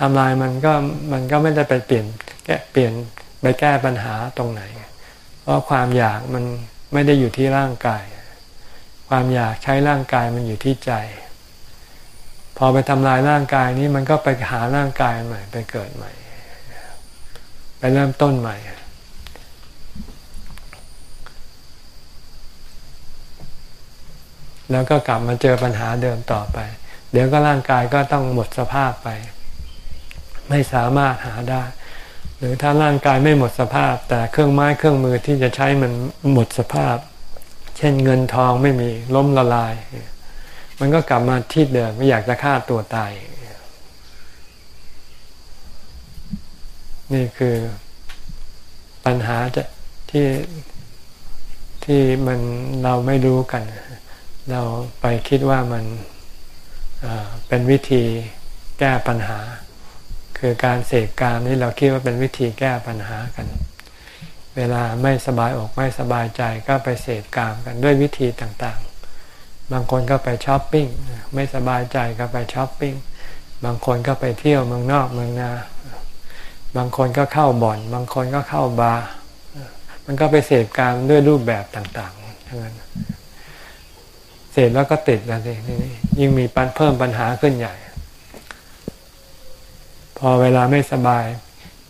ทำลายมันก็มันก็ไม่ได้ไปเปลี่ยนแก้เปลี่ยนไปแก้ปัญหาตรงไหน เพราะความอยากมันไม่ได้อยู่ที่ร่างกาย ความอยากใช้ร่างกายมันอยู่ที่ใจ พอไปทำลายร่างกายนี้มันก็ไปหาร่างกายใหม่ไปเกิดใหม่ ไปเริ่มต้นใหม่ แล้วก็กลับมาเจอปัญหาเดิมต่อไป เดี๋ยวก็ร่างกายก็ต้องหมดสภาพไป ไม่สามารถหาได้ หรือถ้าร่างกายไม่หมดสภาพ แต่เครื่องไม้เครื่องมือที่จะใช้มันหมดสภาพ เช่นเงินทองไม่มีล้มละลาย มันก็กลับมาที่เดิมไม่อยากจะฆ่าตัวตาย นี่คือปัญหาจะที่ที่มันเราไม่รู้กันเเราไปคิดว่ามันเป็นวิธีแก้ปัญหา คือการเสกการนี่เราคิดว่าเป็นวิธีแก้ปัญหากัน เวลาไม่สบายอกไม่สบายใจก็ไปเสพกามกันด้วยวิธีต่างๆ บางคนก็ไปช้อปปิ้งไม่สบายใจก็ไปช้อปปิ้งบางคนก็ไปเที่ยวเมืองนอกเมืองนา บางคนก็เข้าบ่อน บางคนก็เข้าบาร์มันก็ไปเสพการด้วยรูปแบบต่างๆทั้งนั้น เสพแล้วก็ติดแล้วสินี่ยิ่งมีปัญเพิ่มปัญหาขึ้นใหญ่ พอเวลาไม่สบาย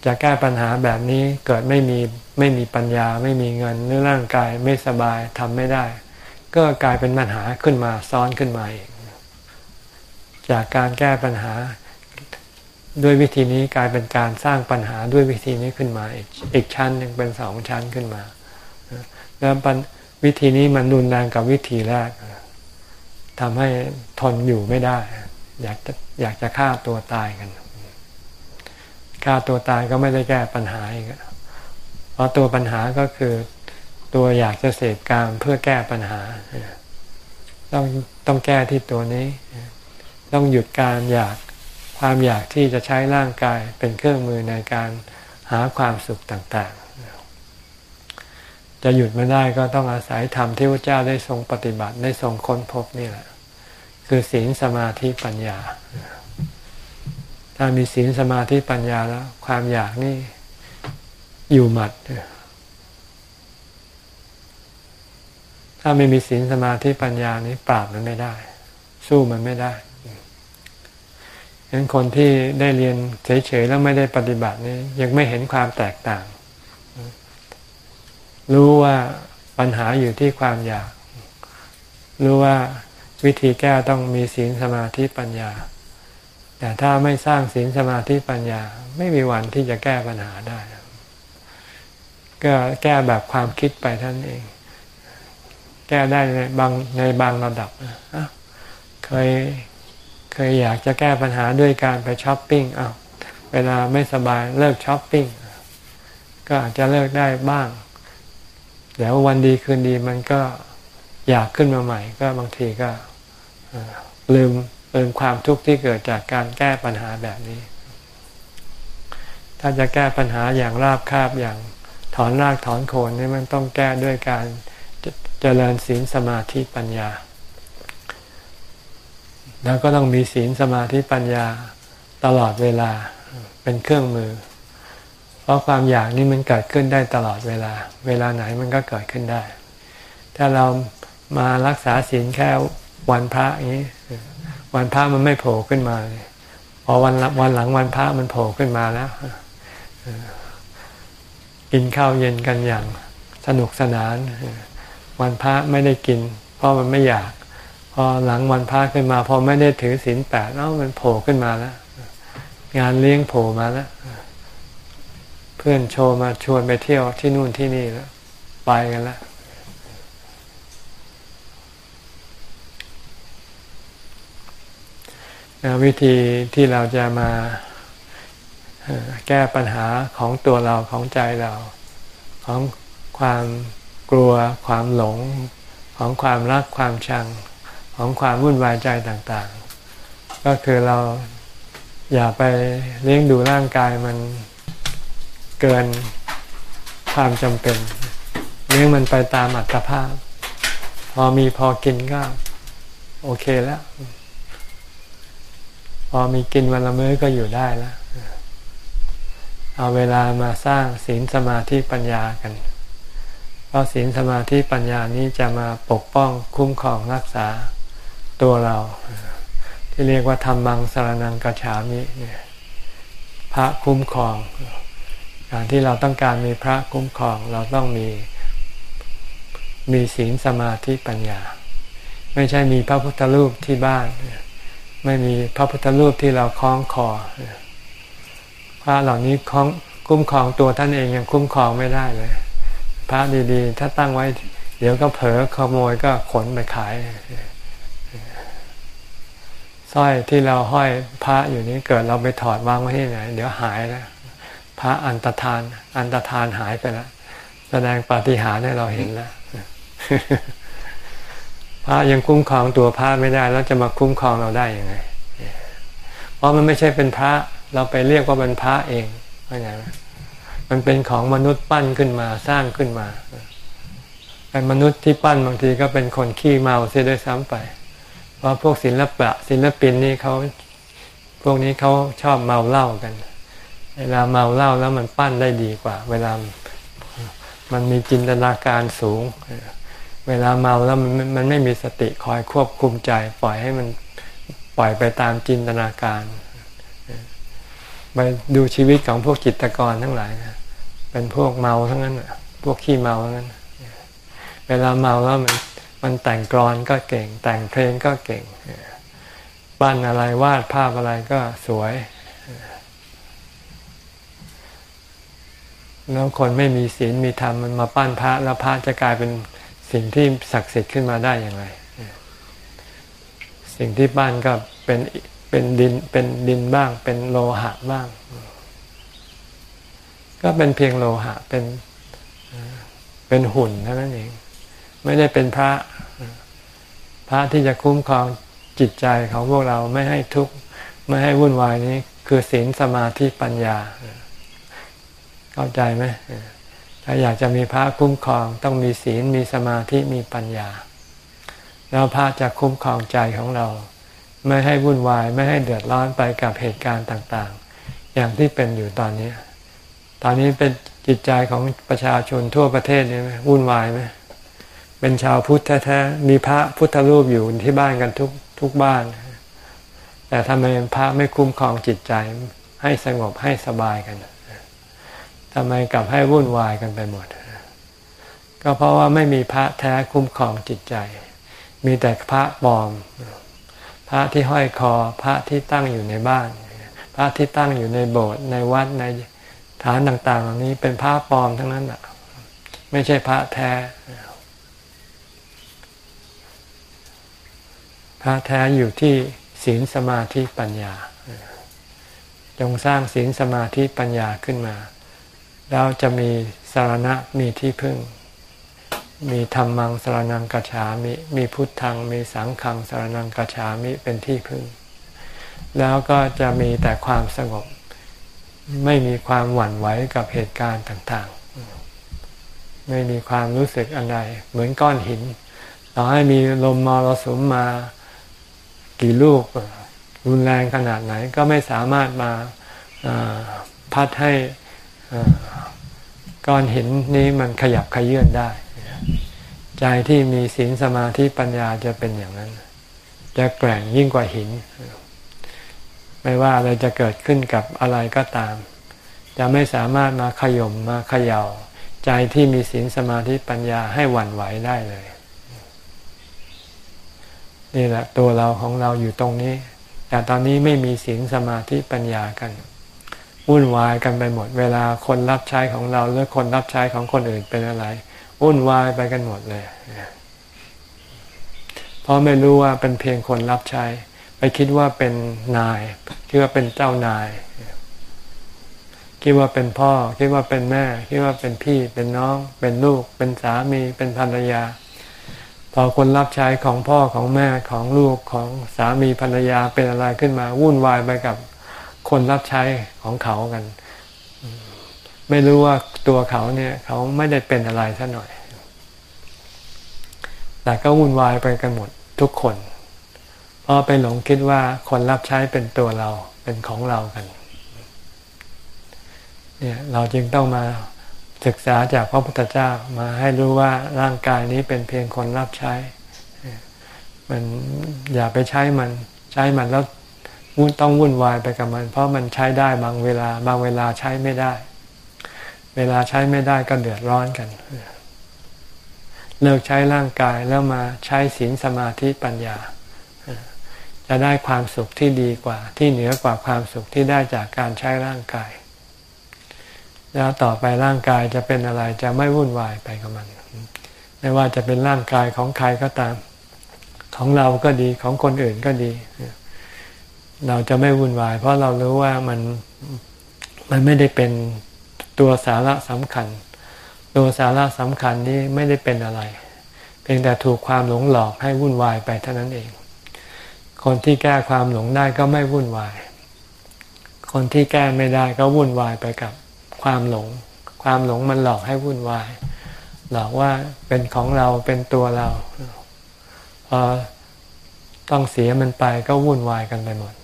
จะแก้ปัญหาแบบนี้เกิดไม่มีไม่มีปัญญาไม่มีเงินหรือร่างกายไม่สบายทำไม่ได้ ก็กลายเป็นปัญหาขึ้นมาซ้อนขึ้นมาเองจากการแก้ปัญหาด้วยวิธีนี้กลายเป็นการสร้างปัญหาด้วยวิธีนี้ขึ้นมาอีกอีกชั้นหนึ่งเป็นสองชั้นขึ้นมา แล้ววิธีนี้มันรุนแรงกับวิธีแรก ทำให้ทนอยู่ไม่ได้ อยากจะอยากจะฆ่าตัวตายกันฆ่าตัวตายก็ไม่ได้แก้ปัญหาอีกเพราะตัวปัญหาก็คือตัวอยากจะเสพกามเพื่อแก้ปัญหา ต้องต้องแก้ที่ตัวนี้ ต้องหยุดการอยากความอยากที่จะใช้ร่างกายเป็นเครื่องมือในการหาความสุขต่าง จะหยุดไม่ได้ก็ต้องอาศัยธรรมที่พระเจ้าได้ทรงปฏิบัติได้ทรงค้นพบนี่แหละ คือศีลสมาธิปัญญา ถ้ามีศีลสมาธิปัญญาแล้ว ความอยากนี่อยู่หมัด ถ้าไม่มีศีลสมาธิปัญญานี้ปราบมันไม่ได้ สู้มันไม่ได้ฉะนั้นคนที่ได้เรียนเฉยๆแล้วไม่ได้ปฏิบัตินี้ยังไม่เห็นความแตกต่าง รู้ว่าปัญหาอยู่ที่ความอยาก รู้ว่าวิธีแก้ต้องมีศีลสมาธิปัญญา แต่ถ้าไม่สร้างศีลสมาธิปัญญา ไม่มีวันที่จะแก้ปัญหาได้ ก็แก้แบบความคิดไปท่านเอง แก้ได้ในบางในบางระดับเคยเคยอยากจะแก้ปัญหาด้วยการไปช้อปปิ้งอ้าเวลาไม่สบายเลิกช้อปปิ้งก็อาจจะเลิกได้บ้าง เดี๋ยววันดีคืนดีมันก็อยากขึ้นมาใหม่ ก็บางทีก็ลืมลืมความทุกข์ที่เกิดจากการแก้ปัญหาแบบนี้ ถ้าจะแก้ปัญหาอย่างราบคาบอย่างถอนรากถอนโคนนี่มันต้องแก้ด้วยการเจริญศีลสมาธิปัญญา แล้วก็ต้องมีศีลสมาธิปัญญาตลอดเวลาเป็นเครื่องมือ เพราะความอยากนี่มันเกิดขึ้นได้ตลอดเวลา เวลาไหนมันก็เกิดขึ้นได้ ถ้าเรามารักษาศีลแค่วันพระอย่างนี้ วันพระมันไม่โผล่ขึ้นมาพอวันวันหลังวันพระมันโผล่ขึ้นมาแล้วกินข้าวเย็นกันอย่างสนุกสนาน วันพระไม่ได้กิน เพราะมันไม่อยาก พอหลังวันพระขึ้นมา พอไม่ได้ถือศีลแปดเอ้ามันโผล่ขึ้นมาแล้ว งานเลี้ยงโผล่มาแล้ว พื่อนโชว์มาชวนไปเที่ยวที่นู่นที่นี่แล้วไปกันแล้ววิธีที่เราจะมาแก้ปัญหาของตัวเราของใจเรา ของความกลัว ความหลง ของความรักความชัง ของความวุ่นวายใจต่างๆ ก็คือเราอย่าไปเลี้ยงดูร่างกายมัน เกินความจำเป็นเลี้ยงมันไปตามอัตภาพ พอมีพอกินก็ โอเคแล้ว พอมีกินวันละมื้อก็อยู่ได้แล้วเอาเวลามาสร้างศีลสมาธิปัญญากัน เพราะศีลสมาธิปัญญานี้จะมาปกป้องคุ้มครองรักษาตัวเรา ที่เรียกว่าธรรมังสารนังกัจฉามิเนี่ยพระคุ้มครอง การที่เราต้องการมีพระคุ้มครองเราต้องมีมีศีลสมาธิปัญญา ไม่ใช่มีพระพุทธรูปที่บ้าน ไม่มีพระพุทธรูปที่เราคล้องคอพระเหล่านี้คุ้มครองตัวท่านเองยังคุ้มครองไม่ได้เลย พระดีๆ ถ้าตั้งไว้ เดี๋ยวก็เผลอขโมยก็ขนไปขายสร้อยที่เราห้อยพระอยู่นี้เกิดเราไปถอดวางไว้ที่ไหน เดี๋ยวหายแล้ว พระอันตรธาน อันตรธานหายไปแล้วแสดงปาฏิหาริย์ให้เราเห็นแล้วพระยังคุ้มครองตัวพระไม่ได้ แล้วจะมาคุ้มครองเราได้ยังไง เพราะมันไม่ใช่เป็นพระ เราไปเรียกว่าเป็นพระเองเข้าใจไหมมันเป็นของมนุษย์ปั้นขึ้นมาสร้างขึ้นมาเป็นมนุษย์ที่ปั้นบางทีก็เป็นคนขี้เมาเสียด้วยซ้ำไป เพราะพวกศิลปะศิลปินนี่เขาพวกนี้เขาชอบเมาเหล้ากัน เวลาเมาเหล้าแล้วมันปั้นได้ดีกว่า เวลามันมีจินตนาการสูง เวลาเมาแล้วมันมันไม่มีสติคอยควบคุมใจ ปล่อยให้มันปล่อยไปตามจินตนาการไปดูชีวิตของพวกจิตกรทั้งหลายนะเป็นพวกเมาทั้งนั้นพวกขี้เมาทั้งนั้น เวลาเมาแล้วมันมันแต่งกรอนก็เก่ง แต่งเพลงก็เก่งปั้นอะไรวาดภาพอะไรก็สวย แล้วคนไม่มีศีลมีธรรมมันมาปั้นพระแล้วพระจะกลายเป็นสิ่งที่ศักดิ์สิทธิ์ขึ้นมาได้อย่างไรสิ่งที่ปั้นก็เป็นเป็นดินเป็นดินบ้าง เป็นโลหะบ้าง ก็เป็นเพียงโลหะเป็นเป็นหุ่นเท่านั้นเอง ไม่ได้เป็นพระ พระที่จะคุ้มครองจิตใจของพวกเราไม่ให้ทุกข์ไม่ให้วุ่นวายนี้ คือศีลสมาธิปัญญา เข้าใจไหมถ้าอยากจะมีพระคุ้มครองต้องมีศีลมีสมาธิมีปัญญา แล้วพระจะคุ้มครองใจของเรา ไม่ให้วุ่นวายไม่ให้เดือดร้อนไปกับเหตุการณ์ต่างๆ อย่างที่เป็นอยู่ตอนนี้ ตอนนี้เป็นจิตใจของประชาชนทั่วประเทศนี่ไหมวุ่นวายไหมเป็นชาวพุทธแท้ๆมีพระพุทธรูปอยู่ที่บ้านกันทุกทุกบ้าน แต่ทำไมพระไม่คุ้มครองจิตใจให้สงบให้สบายกัน ทำไมกลับให้วุ่นวายกันไปหมด ก็เพราะว่าไม่มีพระแท้คุ้มครองจิตใจ มีแต่พระปลอม พระที่ห้อยคอ พระที่ตั้งอยู่ในบ้าน พระที่ตั้งอยู่ในโบสถ์ในวัดในฐานต่าง ๆ เหล่านี้เป็นพระปลอมทั้งนั้นแหะไม่ใช่พระแท้ พระแท้อยู่ที่ศีลสมาธิปัญญา จงสร้างศีลสมาธิปัญญาขึ้นมา แล้วจะมีสารณะมีที่พึ่ง มีธรรมังสารนังกัจฉามิ มีพุทธัง มีสังฆังสารนังกัจฉามิเป็นที่พึ่ง แล้วก็จะมีแต่ความสงบ ไม่มีความหวั่นไหวกับเหตุการณ์ต่างๆ ไม่มีความรู้สึกอันใดเหมือนก้อนหิน ต่อให้มีลมมรสุมมากี่ลูกรุนแรงขนาดไหนก็ไม่สามารถมาพัดให้ ก้อนหินนี้มันขยับขยื่นได้ ใจที่มีศีลสมาธิปัญญาจะเป็นอย่างนั้น จะแกร่งยิ่งกว่าหิน ไม่ว่าอะไรจะเกิดขึ้นกับอะไรก็ตาม จะไม่สามารถมาขย่มมาเขยา่า ใจที่มีศีลสมาธิปัญญาให้หวั่นไหวได้เลย นี่แหละตัวเราของเราอยู่ตรงนี้ แต่ตอนนี้ไม่มีศีลสมาธิปัญญากัน วุ่นวายกันไปหมด เวลาคนรับใช้ของเราหรือคนรับใช้ของคนอื่นเป็นอะไรวุ่นวายไปกันหมดเลยเพราะไม่รู้ว่าเป็นเพียงคนรับใช้ ไปคิดว่าเป็นนาย คิดว่าเป็นเจ้านาย คิดว่าเป็นพ่อ คิดว่าเป็นแม่ คิดว่าเป็นพี่ เป็นน้อง เป็นลูก เป็นสามี เป็นภรรยา พอคนรับใช้ของพ่อของแม่ของลูกของสามีภรรยาเป็นอะไรขึ้นมา วุ่นวายไปกับ คนรับใช้ของเขากัน ไม่รู้ว่าตัวเขาเนี่ย เขาไม่ได้เป็นอะไรซะหน่อย แต่ก็วุ่นวายไปกันหมดทุกคน เพราะไปหลงคิดว่าคนรับใช้เป็นตัวเราเป็นของเรากันเนี่ยเราจึงต้องมาศึกษาจากพระพุทธเจ้ามาให้รู้ว่าร่างกายนี้เป็นเพียงคนรับใช้ มันอย่าไปใช้มันใช้มันแล้ว วุ่นต้องวุ่นวายไปกับมัน เพราะมันใช้ได้บางเวลา บางเวลาใช้ไม่ได้ เวลาใช้ไม่ได้ก็เดือดร้อนกัน เลิกใช้ร่างกายแล้วมาใช้ศีลสมาธิปัญญา จะได้ความสุขที่ดีกว่า ที่เหนือกว่าความสุขที่ได้จากการใช้ร่างกาย แล้วต่อไปร่างกายจะเป็นอะไรจะไม่วุ่นวายไปกับมัน ไม่ว่าจะเป็นร่างกายของใครก็ตาม ของเราก็ดีของคนอื่นก็ดี เราจะไม่วุ่นวาย เพราะเรารู้ว่ามันมันไม่ได้เป็นตัวสาระสำคัญ ตัวสาระสำคัญนี้ไม่ได้เป็นอะไร เพียงแต่ถูกความหลงหลอกให้วุ่นวายไปเท่านั้นเอง คนที่แก้ความหลงได้ก็ไม่วุ่นวาย คนที่แก้ไม่ได้ก็วุ่นวายไปกับความหลง ความหลงมันหลอกให้วุ่นวาย หลอกว่าเป็นของเราเป็นตัวเราพอต้องเสียมันไปก็วุ่นวายกันไปหมด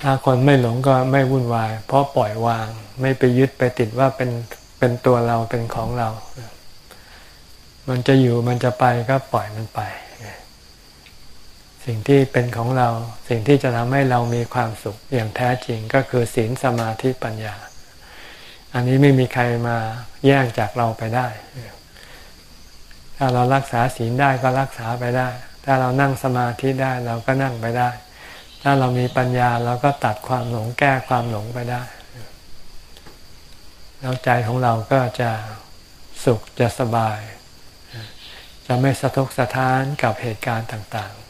ถ้าคนไม่หลงก็ไม่วุ่นวาย เพราะปล่อยวางไม่ไปยึดไปติดว่าเป็นเป็นตัวเราเป็นของเรา มันจะอยู่มันจะไปก็ปล่อยมันไป สิ่งที่เป็นของเรา สิ่งที่จะทำให้เรามีความสุขอย่างแท้จริงก็คือศีลสมาธิปัญญา อันนี้ไม่มีใครมาแย่งจากเราไปได้ ถ้าเรารักษาศีลได้ก็รักษาไปได้ ถ้าเรานั่งสมาธิได้เราก็นั่งไปได้ ถ้าเรามีปัญญาเราก็ตัดความหลงแก้ความหลงไปได้ แล้วใจของเราก็จะสุขจะสบาย จะไม่สะทกสะท้านกับเหตุการณ์ต่าง ๆ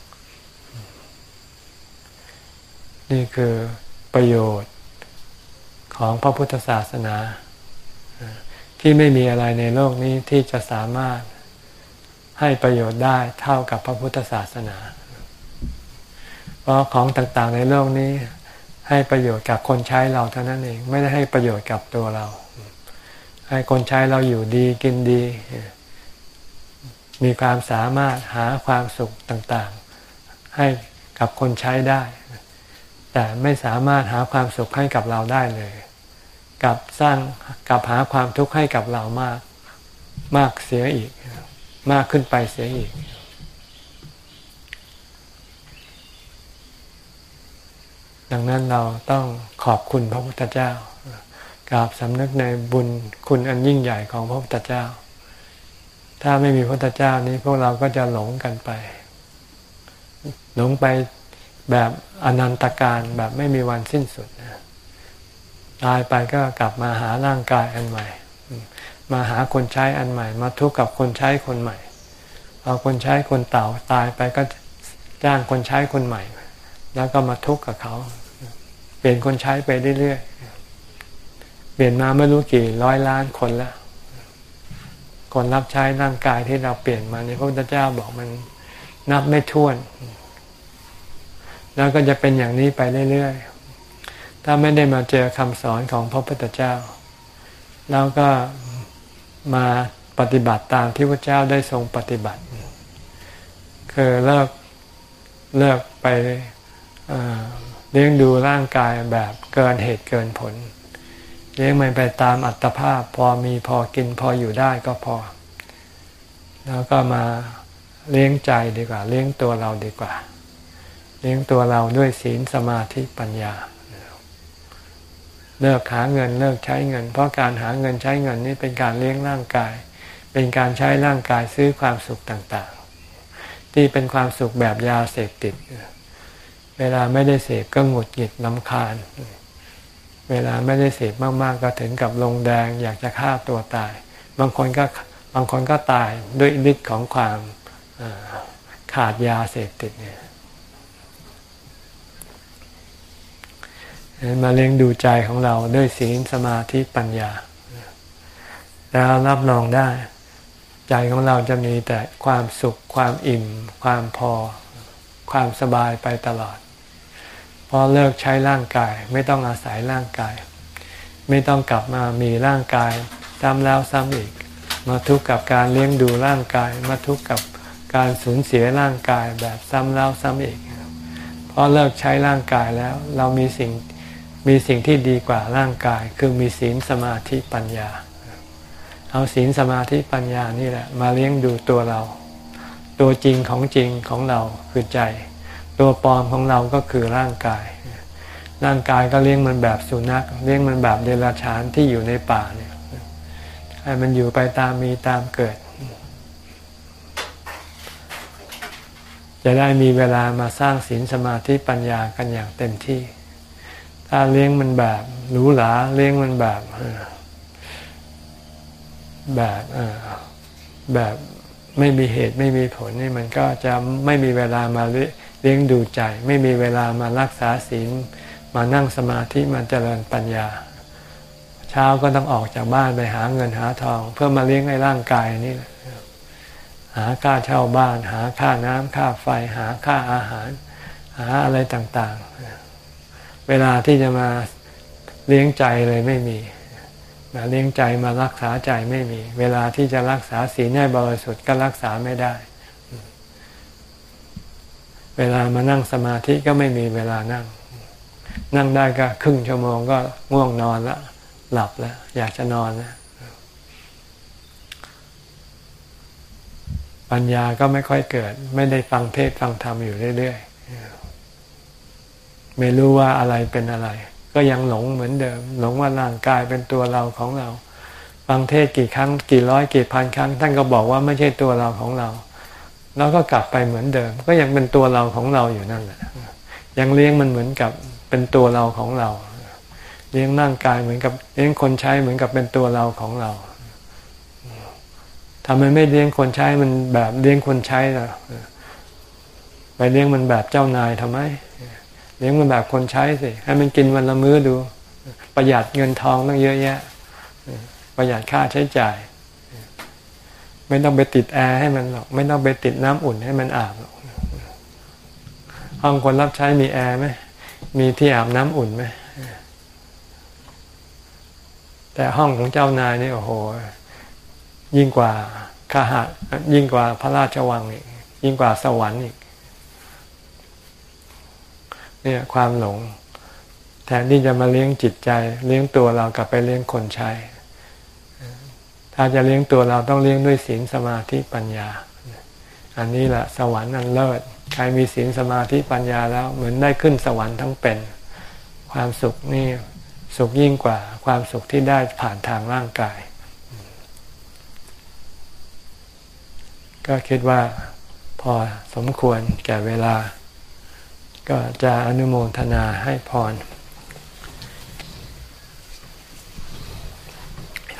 นี่คือประโยชน์ของพระพุทธศาสนา ที่ไม่มีอะไรในโลกนี้ที่จะสามารถให้ประโยชน์ได้เท่ากับพระพุทธศาสนา ราะของต่างๆในโลกนี้ให้ประโยชน์กับคนใช้เราเท่านั้นเอง ไม่ได้ให้ประโยชน์กับตัวเรา ให้คนใช้เราอยู่ดีกินดี มีความสามารถหาความสุขต่างๆ ให้กับคนใช้ได้ แต่ไม่สามารถหาความสุขให้กับเราได้เลย กับสร้างกับหาความทุกข์ให้กับเรามาก มากเสียอีก มากขึ้นไปเสียอีก ดังนั้นเราต้องขอบคุณพระพุทธเจ้ากราบสำนึกในบุญคุณอันยิ่งใหญ่ของพระพุทธเจ้า ถ้าไม่มีพระพุทธเจ้านี้พวกเราก็จะหลงกันไป หลงไปแบบอนันตการแบบไม่มีวันสิ้นสุดตายไปก็กลับมาหาร่างกายอันใหม่ มาหาคนใช้อันใหม่ มาทุกข์กับคนใช้คนใหม่พอคนใช้คนเต่าตายไปก็จ้างคนใช้คนใหม่ แล้วก็มาทุกข์กับเขา เปลี่ยนคนใช้ไปเรื่อยๆ เปลี่ยนมาไม่รู้กี่ร้อยล้านคนแล้ว คนรับใช้ร่างกายที่เราเปลี่ยนมาในพระพุทธเจ้าบอกมันนับไม่ถ้วน แล้วก็จะเป็นอย่างนี้ไปเรื่อยๆ ถ้าไม่ได้มาเจอคำสอนของพระพุทธเจ้า แล้วก็มาปฏิบัติตามที่พระเจ้าได้ทรงปฏิบัติ คือเลิกเลิกไป เลี้ยงดูร่างกายแบบเกินเหตุเกินผล เลี้ยงมันไปตามอัตภาพ พอมีพอกินพออยู่ได้ก็พอ แล้วก็มาเลี้ยงใจดีกว่า เลี้ยงตัวเราดีกว่า เลี้ยงตัวเราด้วยศีลสมาธิปัญญา เลิกหาเงินเลิกใช้เงิน เพราะการหาเงินใช้เงินนี่เป็นการเลี้ยงร่างกาย เป็นการใช้ร่างกายซื้อความสุขต่างๆ ที่เป็นความสุขแบบยาเสพติดเวลาไม่ได้เสพก็หงุดหงิดลำคาญ เวลาไม่ได้เสพมากๆก็ถึงกับลงแดงอยากจะฆ่าตัวตาย บางคนก็บางคนก็ตายด้วยฤทธิ์ของความขาดยาเสพติดเนี่ยมาเลี้ยงดูใจของเราด้วยศีลสมาธิปัญญา แล้วรับรองได้ ใจของเราจะมีแต่ความสุขความอิ่ม ความพอ ความสบายไปตลอด พอเลิกใช้ร่างกายไม่ต้องอาศัยร่างกาย ไม่ต้องกลับมามีร่างกายซ้ำแล้วซ้ำอีก มาทุกข์กับการเลี้ยงดูร่างกาย มาทุกข์กับการสูญเสียร่างกายแบบซ้ำแล้วซ้ำอีกเพราะเลิกใช้ร่างกายแล้วเรามีสิ่งมีสิ่งที่ดีกว่าร่างกาย คือมีศีลสมาธิปัญญา เอาศีลสมาธิปัญญานี่แหละ มาเลี้ยงดูตัวเรา ตัวจริงของจริงของเราคือใจ ตัวปลอมของเราก็คือร่างกาย ร่างกายก็เลี้ยงมันแบบสุนัข เลี้ยงมันแบบเดรัจฉานที่อยู่ในป่าเนี่ยให้มันอยู่ไปตามมีตามเกิด จะได้มีเวลามาสร้างศีลสมาธิปัญญากันอย่างเต็มที่ ถ้าเลี้ยงมันแบบหรูหราเลี้ยงมันแบบแบบแบบไม่มีเหตุไม่มีผลนี่มันก็จะไม่มีเวลามา เลี้ยงดูใจ ไม่มีเวลามารักษาศีลมานั่งสมาธิมาเจริญปัญญา เช้าก็ต้องออกจากบ้านไปหาเงินหาทอง เพื่อมาเลี้ยงในร่างกายนี่แหละหาค่าเช่าบ้าน หาค่าน้ำค่าไฟ หาค่าอาหาร หาอะไรต่างๆ เวลาที่จะมาเลี้ยงใจเลยไม่มี มาเลี้ยงใจมารักษาใจไม่มี เวลาที่จะรักษาศีลให้บริสุทธิ์ก็รักษาไม่ได้ เวลามานั่งสมาธิก็ไม่มีเวลานั่ง นั่งได้ก็ครึ่งชั่วโมงก็ง่วงนอนล้วหลับแล้ว อยากจะนอนนะปัญญาก็ไม่ค่อยเกิด ไม่ได้ฟังเทศฟังธรรมอยู่เรื่อยๆไม่รู้ว่าอะไรเป็นอะไร ก็ยังหลงเหมือนเดิม หลงว่าร่างกายเป็นตัวเราของเรา ฟังเทศกี่ครั้ง กี่ร้อยกี่พันครั้ง ท่านก็บอกว่าไม่ใช่ตัวเราของเรา แล้วก็กลับไปเหมือนเดิม ก็ยังเป็นตัวเราของเราอยู่นั่นแหละยังเลี้ยงมันเหมือนกับเป็นตัวเราของเรา เลี้ยงร่างกายเหมือนกับเลี้ยงคนใช้เหมือนกับเป็นตัวเราของเราทำไมไม่เลี้ยงคนใช้มันแบบเลี้ยงคนใช้ล่ะไปเลี้ยงมันแบบเจ้านายทำไม เลี้ยงมันแบบคนใช้สิให้มันกินวันละมื้อดู ประหยัดเงินทองตั้งเยอะแยะ ประหยัดค่าใช้จ่าย ไม่ต้องไปติดแอร์ให้มันหรอก ไม่ต้องไปติดน้ำอุ่นให้มันอาบหรอกห้องคนรับใช้มีแอร์ไหมมีที่อาบน้ำอุ่นไหมแต่ห้องของเจ้านายนี่โอ้โห ยิ่งกว่าข้าหัดยิ่งกว่าพระราชวังอีกยิ่งกว่าสวรรค์อีกเนี่ยความหลง แทนที่จะมาเลี้ยงจิตใจ เลี้ยงตัวเรากลับไปเลี้ยงคนใช้ ถ้าจะเลี้ยงตัวเราต้องเลี้ยงด้วยศีลสมาธิปัญญา อันนี้แหละสวรรค์อันเลิศ ใครมีศีลสมาธิปัญญาแล้วเหมือนได้ขึ้นสวรรค์ทั้งเป็น ความสุขนี่สุขยิ่งกว่าความสุขที่ได้ผ่านทางร่างกาย ก็คิดว่าพอสมควรแก่เวลา ก็จะอนุโมทนาให้พร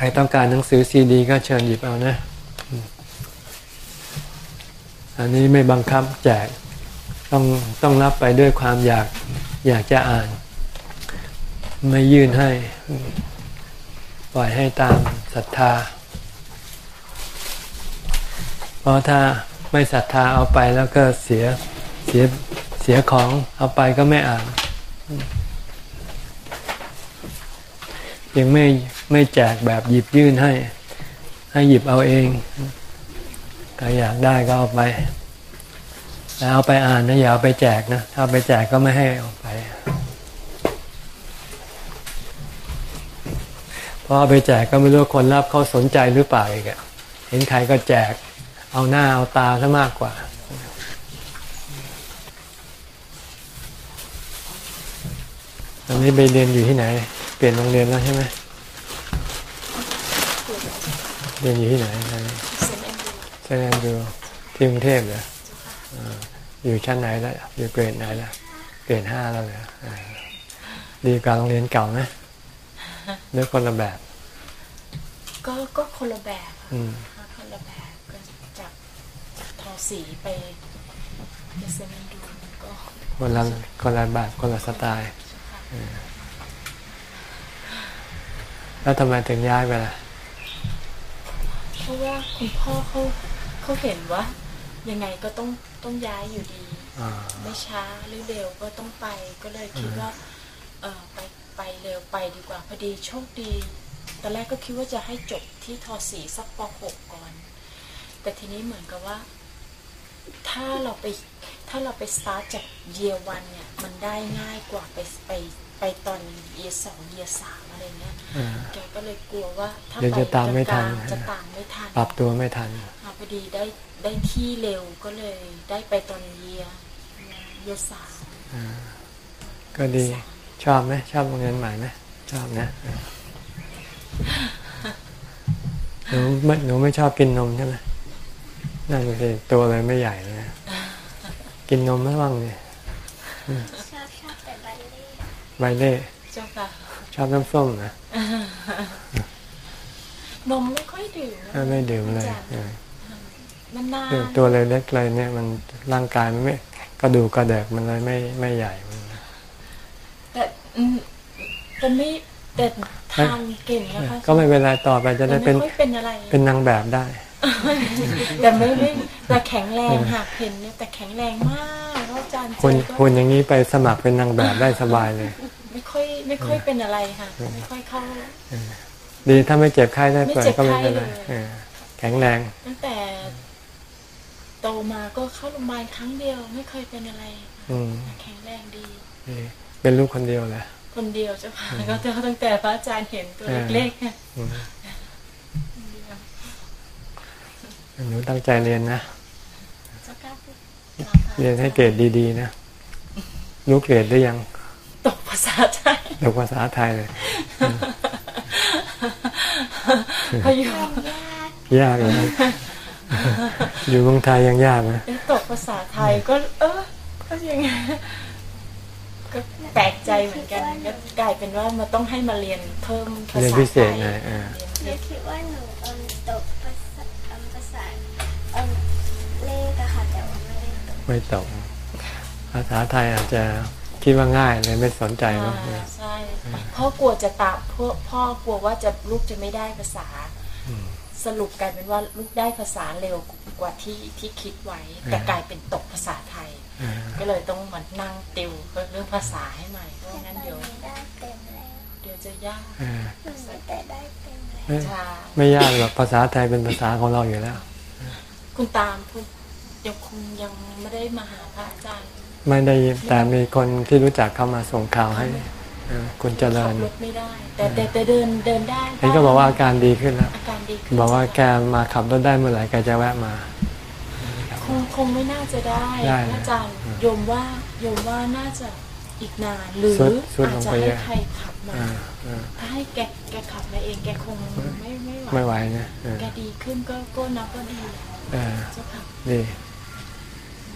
ใครต้องการหนังสือซีดี ก็เชิญหยิบเอานะ อันนี้ไม่บังคับแจกต้องต้องรับไปด้วยความอยากอยากจะอ่าน ไม่ยื่นให้ ปล่อยให้ตามศรัทธา เพราะถ้าไม่ศรัทธาเอาไปแล้วก็เสียเสียเสียของเอาไปก็ไม่อ่าน ยังไม่ไม่แจกแบบหยิบยื่นให้ ให้หยิบเอาเองใครอยากได้ก็เอาไป แล้วเอาไปอ่านนะอย่าเอาไปแจกนะถ้าไปแจกก็ไม่ให้เอาไปเพราะเอาไปแจกก็ไม่รู้คนรับเขาสนใจหรือเปล่าอีกอะเห็นใครก็แจก เอาหน้าเอาตาซะมากกว่าตอนนี้ไปเรียนอยู่ที่ไหน เปลี่ยนโรงเรียนแล้วใช่ไหมเรียนอยู่ที่ไหนเซนแอนดูที่กรุงเทพเหรออยู่ชั้นไหนแล้วอยู่เกรดไหนแล้วเกรดห้าแล้วเหรอดีกว่าโรงเรียนเก่าไหมหรือคนละแบบ ก็ก็คนละแบบค่ะอืมค่ะคนละแบบก็จากทอสีไปเดซเมนดูก็คนละคนละแบบคนละสไตล์ค่ะ แล้วทำไมถึงย้ายไปล่ะเพราะว่าคุณพ่อเขาเขาเห็นว่า ยังไงก็ต้องต้องย้ายอยู่ดีอ่าไม่ช้าหรือเร็วก็ต้องไปก็เลยคิดว่าเออไปไปเร็วไปดีกว่าพอดีโชคดีตอนแรกก็คิดว่าจะให้จบที่ทอสีสักป .6 ก่อน แต่ทีนี้เหมือนกับว่า ถ้าเราไปถ้าเราไปสตาร์ทจากเยียวันเนี่ย มันได้ง่ายกว่าไปไปไปตอนเยียสองเยียสาม อะไรเงี้ยอ่าแกก็เลยกลัวว่าถ้าเดี๋ยวไปจะตามไม่ทันกลางๆจะตามไม่ทันปรับตัวไม่ทันอ่าพอดีได้ได้ที่เร็วก็เลยได้ไปตอนเยียเยียสามก็ดีชอบไหมชอบโรงเรียนใหม่ไหมชอบนะหนูไม่หนูไม่ชอบกินนมใช่ไหมนั่นสิตัวเลยไม่ใหญ่เลยนะกินนมไม่บ้างเนี่ยชอบชอบแต่บัลเล่ต์ใบเล่เจ้าค่ะช อบน้ำส้มนะนมไม่ค่อยดื่มนะเออไม่ดื่มเลยจ้ะเออนานเรื่องตัวเลยเล็กเลยเนี่ยมันร่างกายมันไม่กระดูกกระเดิกมันเลยไม่ไม่ใหญ่มันๆแต่อืมแต่ไม่แต่ทานเก่งนะคะก็ไม่เป็นไรต่อไปจะแต่ได้เป็นไม่ค่อยเป็นอะไรเป็นนางแบบได้ แต่ไม่ไม่แต่แข็งแรงค่ะเห็นเนี่ยแต่แข็งแรงมากแล้วอาจารย์เจคุณอก็คุณอย่างนี้ไปสมัครเป็นนางแบบได้สบายเลย ไม่ค่อยไม่ค่อยเป็นอะไรค่ะไม่ค่อยเข้าดีถ้าไม่เจ็บไข้ได้ป่วยไม่เจ็บก็ไม่เป็นไรไข้เลยเออแข็งแรงตั้งแต่โตมาก็เข้าโรงพยาบาลครั้งเดียว ไม่เคยเป็นอะไรอืมแข็งแรงดีดี เป็นลูกคนเดียวแหละคนเดียวเจ้าค่ะก็ตั้งแต่พระอาจารย์เห็นตัวเล็กๆค่ะอืมหนูตั้งใจเรียนนะเจ้าค่ะเรียนให้เกรดดีๆนะ รู้เกรดได้ยัง ตกภาษาไทยตกภาษาไทยเลยพออยู่ยากยากเลยอยู่เมืองไทยยังยากนะตกภาษาไทยก็ เออก็ยังไงก็แปลกใจเหมือนกันก็กลายเป็นว่ามันต้องให้มาเรียนเพิ่มภาษาไทยเรียนพิเศษหน่อยอ่าเรียนหนูพิเศษคิดว่าหนูเอิมตกภาษาเอิมภาษาเอิมเลขอะค่ะแต่ว่าไม่ได้ตกไม่ตกภาษาไทยอาจจะ คิดว่าง่ายเลยไม่สนใจมั้งอ่าใช่พ่อกลัวจะตามพ่อพ่อกลัวว่าจะลูกจะไม่ได้ภาษา สรุปกลายเป็นว่าลูกได้ภาษาเร็วกว่าที่ที่คิดไว้ แต่กลายเป็นตกภาษาไทยอ่าก็เลยต้องมานั่งติวเรื่องภาษาให้ใหม่เพราะแต่งั้นตอนเดี๋ยวนี้ได้เต็มแล้วเดี๋ยวจะยากอ่าหนูแต่ได้เต็มแล้วไม่ใช่ไม่ยากหรอกภาษาไทยเป็นภาษาของเราอยู่แล้ว คุณตามคุณยังคงยังไม่ได้มาหาพระอาจารย์ ไม่ได้แต่มีคนที่รู้จักเข้ามาส่งข่าวให้เออคุณเจริขัญบรถไม่ได้แต่แต่แต่เดินเดินได้เห็นก็บอกว่าอาการดีขึ้นแล้วอาการดีขึ้นบอกว่าแกมาขับรถได้เมื่อไหร่แกจะแวะมาคงคงไม่น่าจะได้ได้นะอาจารย์โยมว่าโยมว่าน่าจะอีกนานหรือสุดสุดอาจลงจะไปให้เยอะใครขับมาอ่าอ่าถ้าให้แกแกขับมาเองแกคงไม่ไม่ไหวไม่ไหวนะเออแกดีขึ้นก็ก็นับว่าดีเออเจ้าค่ะดี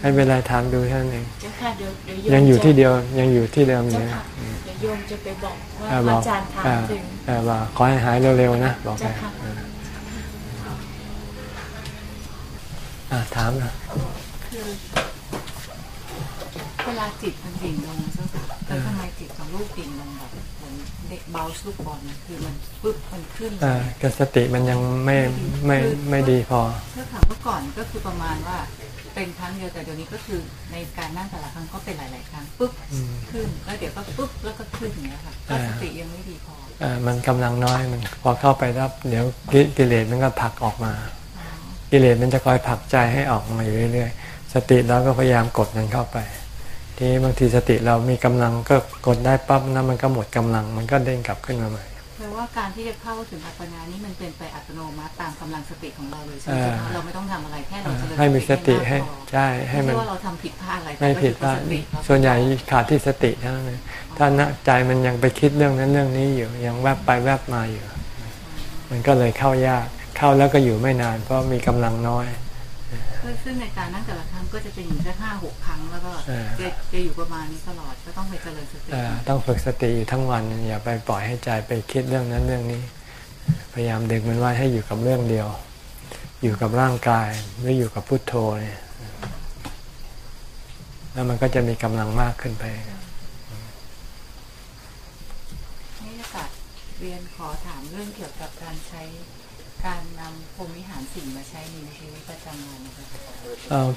ให้เป็นไรถามดูเท่านั้นเองเจ้าค่ะเดี๋ยวเดี๋ยวโมยังอยู่จะที่เดียวยังอยู่ที่เดิมอเจ้ายู่นะค่ะเดี๋ยวโยมจะไปบอกว่าเออพบระอกอาจารย์ถามเออถึงเออว่าขอให้หายเร็วๆนะบอกไปเจ้าค่ะเอออะถามนะคือเวลาจิตมันดิ่งลงเจ้าค่ะแล้วทำไมจิตของลูกดิ่งลงแบบเหมือนเด็กเบาลูกบอลนะคือมันปึ๊บมันขึ้นอ่าก็สติมันยังไม่ไม่ไม่ดีพอเจ้าค่ะเมื่อก่อนก็คือประมาณว่า เป็นครั้งเดียวแต่เดี๋ยวนี้ก็คือในการนั่งแต่ละครั้งก็เป็นหลาย ๆ ครั้งปึ๊บอืมขึ้นแล้วเดี๋ยวก็ปึ๊บแล้วก็ขึ้นอย่างเงี้ยค่ะก็อ่าสติยังไม่ดีพออ่ามันกำลังน้อยมันพอเข้าไปรับเดี๋ยวกิกิเลสมันก็ผลักออกมาอ๋อกิเลสมันจะคอยผลักใจให้ออกมาอยู่เรื่อย ๆ สติเราก็พยายามกดมันเข้าไป ทีนี้บางทีสติเรามีกำลังก็กดได้ปั๊บนะมันก็หมดกำลังมันก็เด้งกลับขึ้นมาใหม่แปล ว่าการที่จะเข้าถึงอัปปนานี้มันเป็นไปอัตโนมัติตามกำลังสติของเราเลยใช่ไหมอ่าเจ้าค่ะเราไม่ต้องทำอะไรแค่เราเจริญให้มีสติให้มากพอใช่ให้ไม่มันใช่ว่าเราทำผิดพลาดอะไรไม่ผิดพลาดแต่ก็อยู่กับสติส่วนใหญ่ขาดที่สติเท่านั้นเองถ้าณใจมันยังไปคิดเรื่องนั้นเรื่องนี้อยู่ยังแวบไปแวบมาอยู่ มันก็เลยเข้ายากเข้าแล้วก็อยู่ไม่นานเพราะมีกำลังน้อย ซึ่งในการนั่งแต่ละครั้งก็จะเป็นอยู่แค่ห้าหกครั้งแล้วก็เออจะจะอยู่ประมาณนี้ตลอดก็ต้องไปเจริญสติเอ่อต้องฝึกสติอยู่ทั้งวันอย่าไปปล่อยให้ใจไปคิดเรื่องนั้นเรื่องนี้ พยายามดึงมันไว้ให้อยู่กับเรื่องเดียว อยู่กับร่างกายหรืออยู่กับพุทโธเนี่ยแล้วมันก็จะมีกำลังมากขึ้นไปนี่จะกัดเรียนขอถามเรื่องเกี่ยวกับการใช้การนำพรหมวิหารสิ่งมาใช้ในชีวิตประจำวันนะคะเออ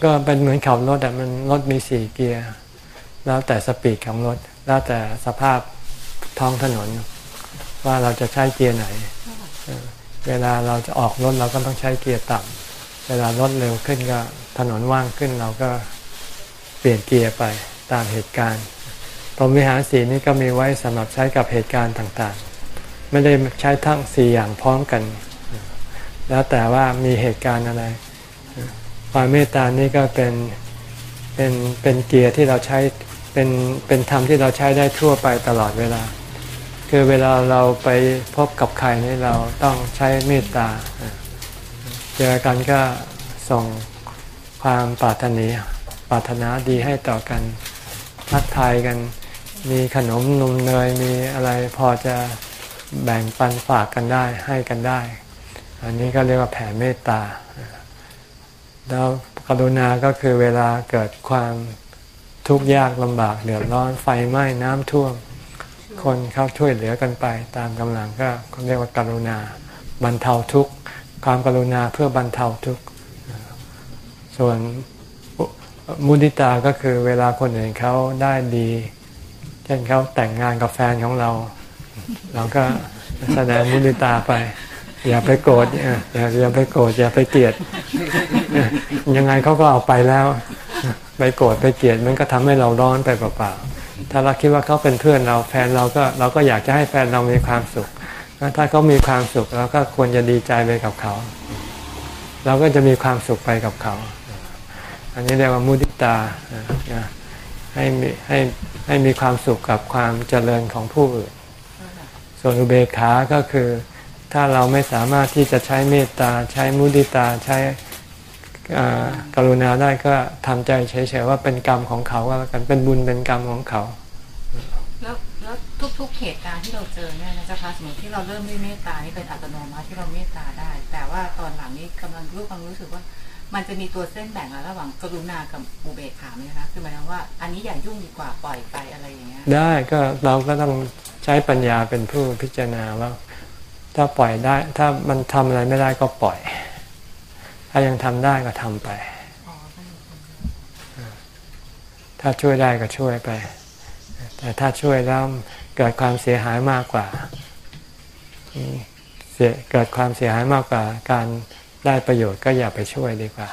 ก็เป็นเหมือนขับรถแต่มันรถมีสี่เกียร์ แล้วแต่สปีดของรถ แล้วแต่สภาพท้องถนน ว่าเราจะใช้เกียร์ไหนเออเวลาเราจะออกรถเราก็ต้องใช้เกียร์ต่ำเวลารถเร็วขึ้นก็ถนนว่างขึ้นเราก็เปลี่ยนเกียร์ไปตามเหตุการณ์พรหมวิหารสีนี้ก็มีไว้สำหรับใช้กับเหตุการณ์ต่างๆ ไม่ได้ใช้ทั้งสี่อย่างพร้อมกัน แล้วแต่ว่ามีเหตุการณ์อะไร ความเมตตานี่ก็เป็นเป็นเป็นเกียร์ที่เราใช้เป็นเป็นธรรมที่เราใช้ได้ทั่วไปตลอดเวลา คือเวลาเราไปพบกับใครนี่เราต้องใช้เมตตาเจอกันก็ส่งความปรารถนาปรารถนาดีให้ต่อกันทักทายกัน มีขนมนมเนยมีอะไรพอจะแบ่งปันฝากกันได้ให้กันได้ อันนี้ก็เรียกว่าแผ่เมตตา แล้วกรุณาก็คือเวลาเกิดความทุกข์ยากลำบากเดือดร้อนไฟไหม้น้ำท่วม คนเข้าช่วยเหลือกันไปตามกำลังก็เรียกว่ากรุณาบรรเทาทุกข์ความกรุณาเพื่อบรรเทาทุกข์ส่วนมุนิตาก็คือเวลาคนอื่นเขาได้ดี เช่นเขาแต่งงานกับแฟนของเรา เราก็แสดงมุนิตาไป อย่าไปโกรธอย่าอย่าไปโกรธอย่าไปเกลียด ยังไงเขาก็เอาไปแล้ว ไปโกรธไปเกลียดมันก็ทำให้เราร้อนไปเปล่าๆถ้าเราคิดว่าเขาเป็นเพื่อนเราแฟนเราก็เราก็อยากจะให้แฟนเรามีความสุขถ้าเขามีความสุขเราก็ควรจะดีใจไปกับเขา เราก็จะมีความสุขไปกับเขา อันนี้เรียกว่ามุติตาให้มีให้ให้มีความสุขกับความเจริญของผู้อื่น ส่วนอุเบกขาก็คือ ถ้าเราไม่สามารถที่จะใช้เมตตาใช้มุติตาใช้อ่ากรุณาได้ก็ทำใจเฉยๆว่าเป็นกรรมของเขาก็แล้วกันเป็นบุญเป็นกรรมของเขาแล้วแล้วทุกๆเหตุการณ์ที่เราเจอเนี่ยนะเจ้าคะสมมติที่เราเริ่มด้วยเมตตานี่เป็นอัตโนมัติที่เราเมตตาได้ แต่ว่าตอนหลังนี้กำลังรู้ความรู้สึกว่า มันจะมีตัวเส้นแบ่งระหว่างกรุณากับอุเบกขาไหมคะคือหมายความว่าอันนี้อย่ายุ่งดีกว่าปล่อยไปอะไรอย่างเงี้ยได้ก็เราก็ต้องใช้ปัญญาเป็นผู้พิจารณาว่า ถ้าปล่อยได้ ถ้ามันทำอะไรไม่ได้ก็ปล่อย ถ้ายังทำได้ก็ทำไป ถ้าช่วยได้ก็ช่วยไป แต่ถ้าช่วยแล้วเกิดความเสียหายมากกว่าเสียเกิดความเสียหายมากกว่า การได้ประโยชน์ก็อย่าไปช่วยดีกว่า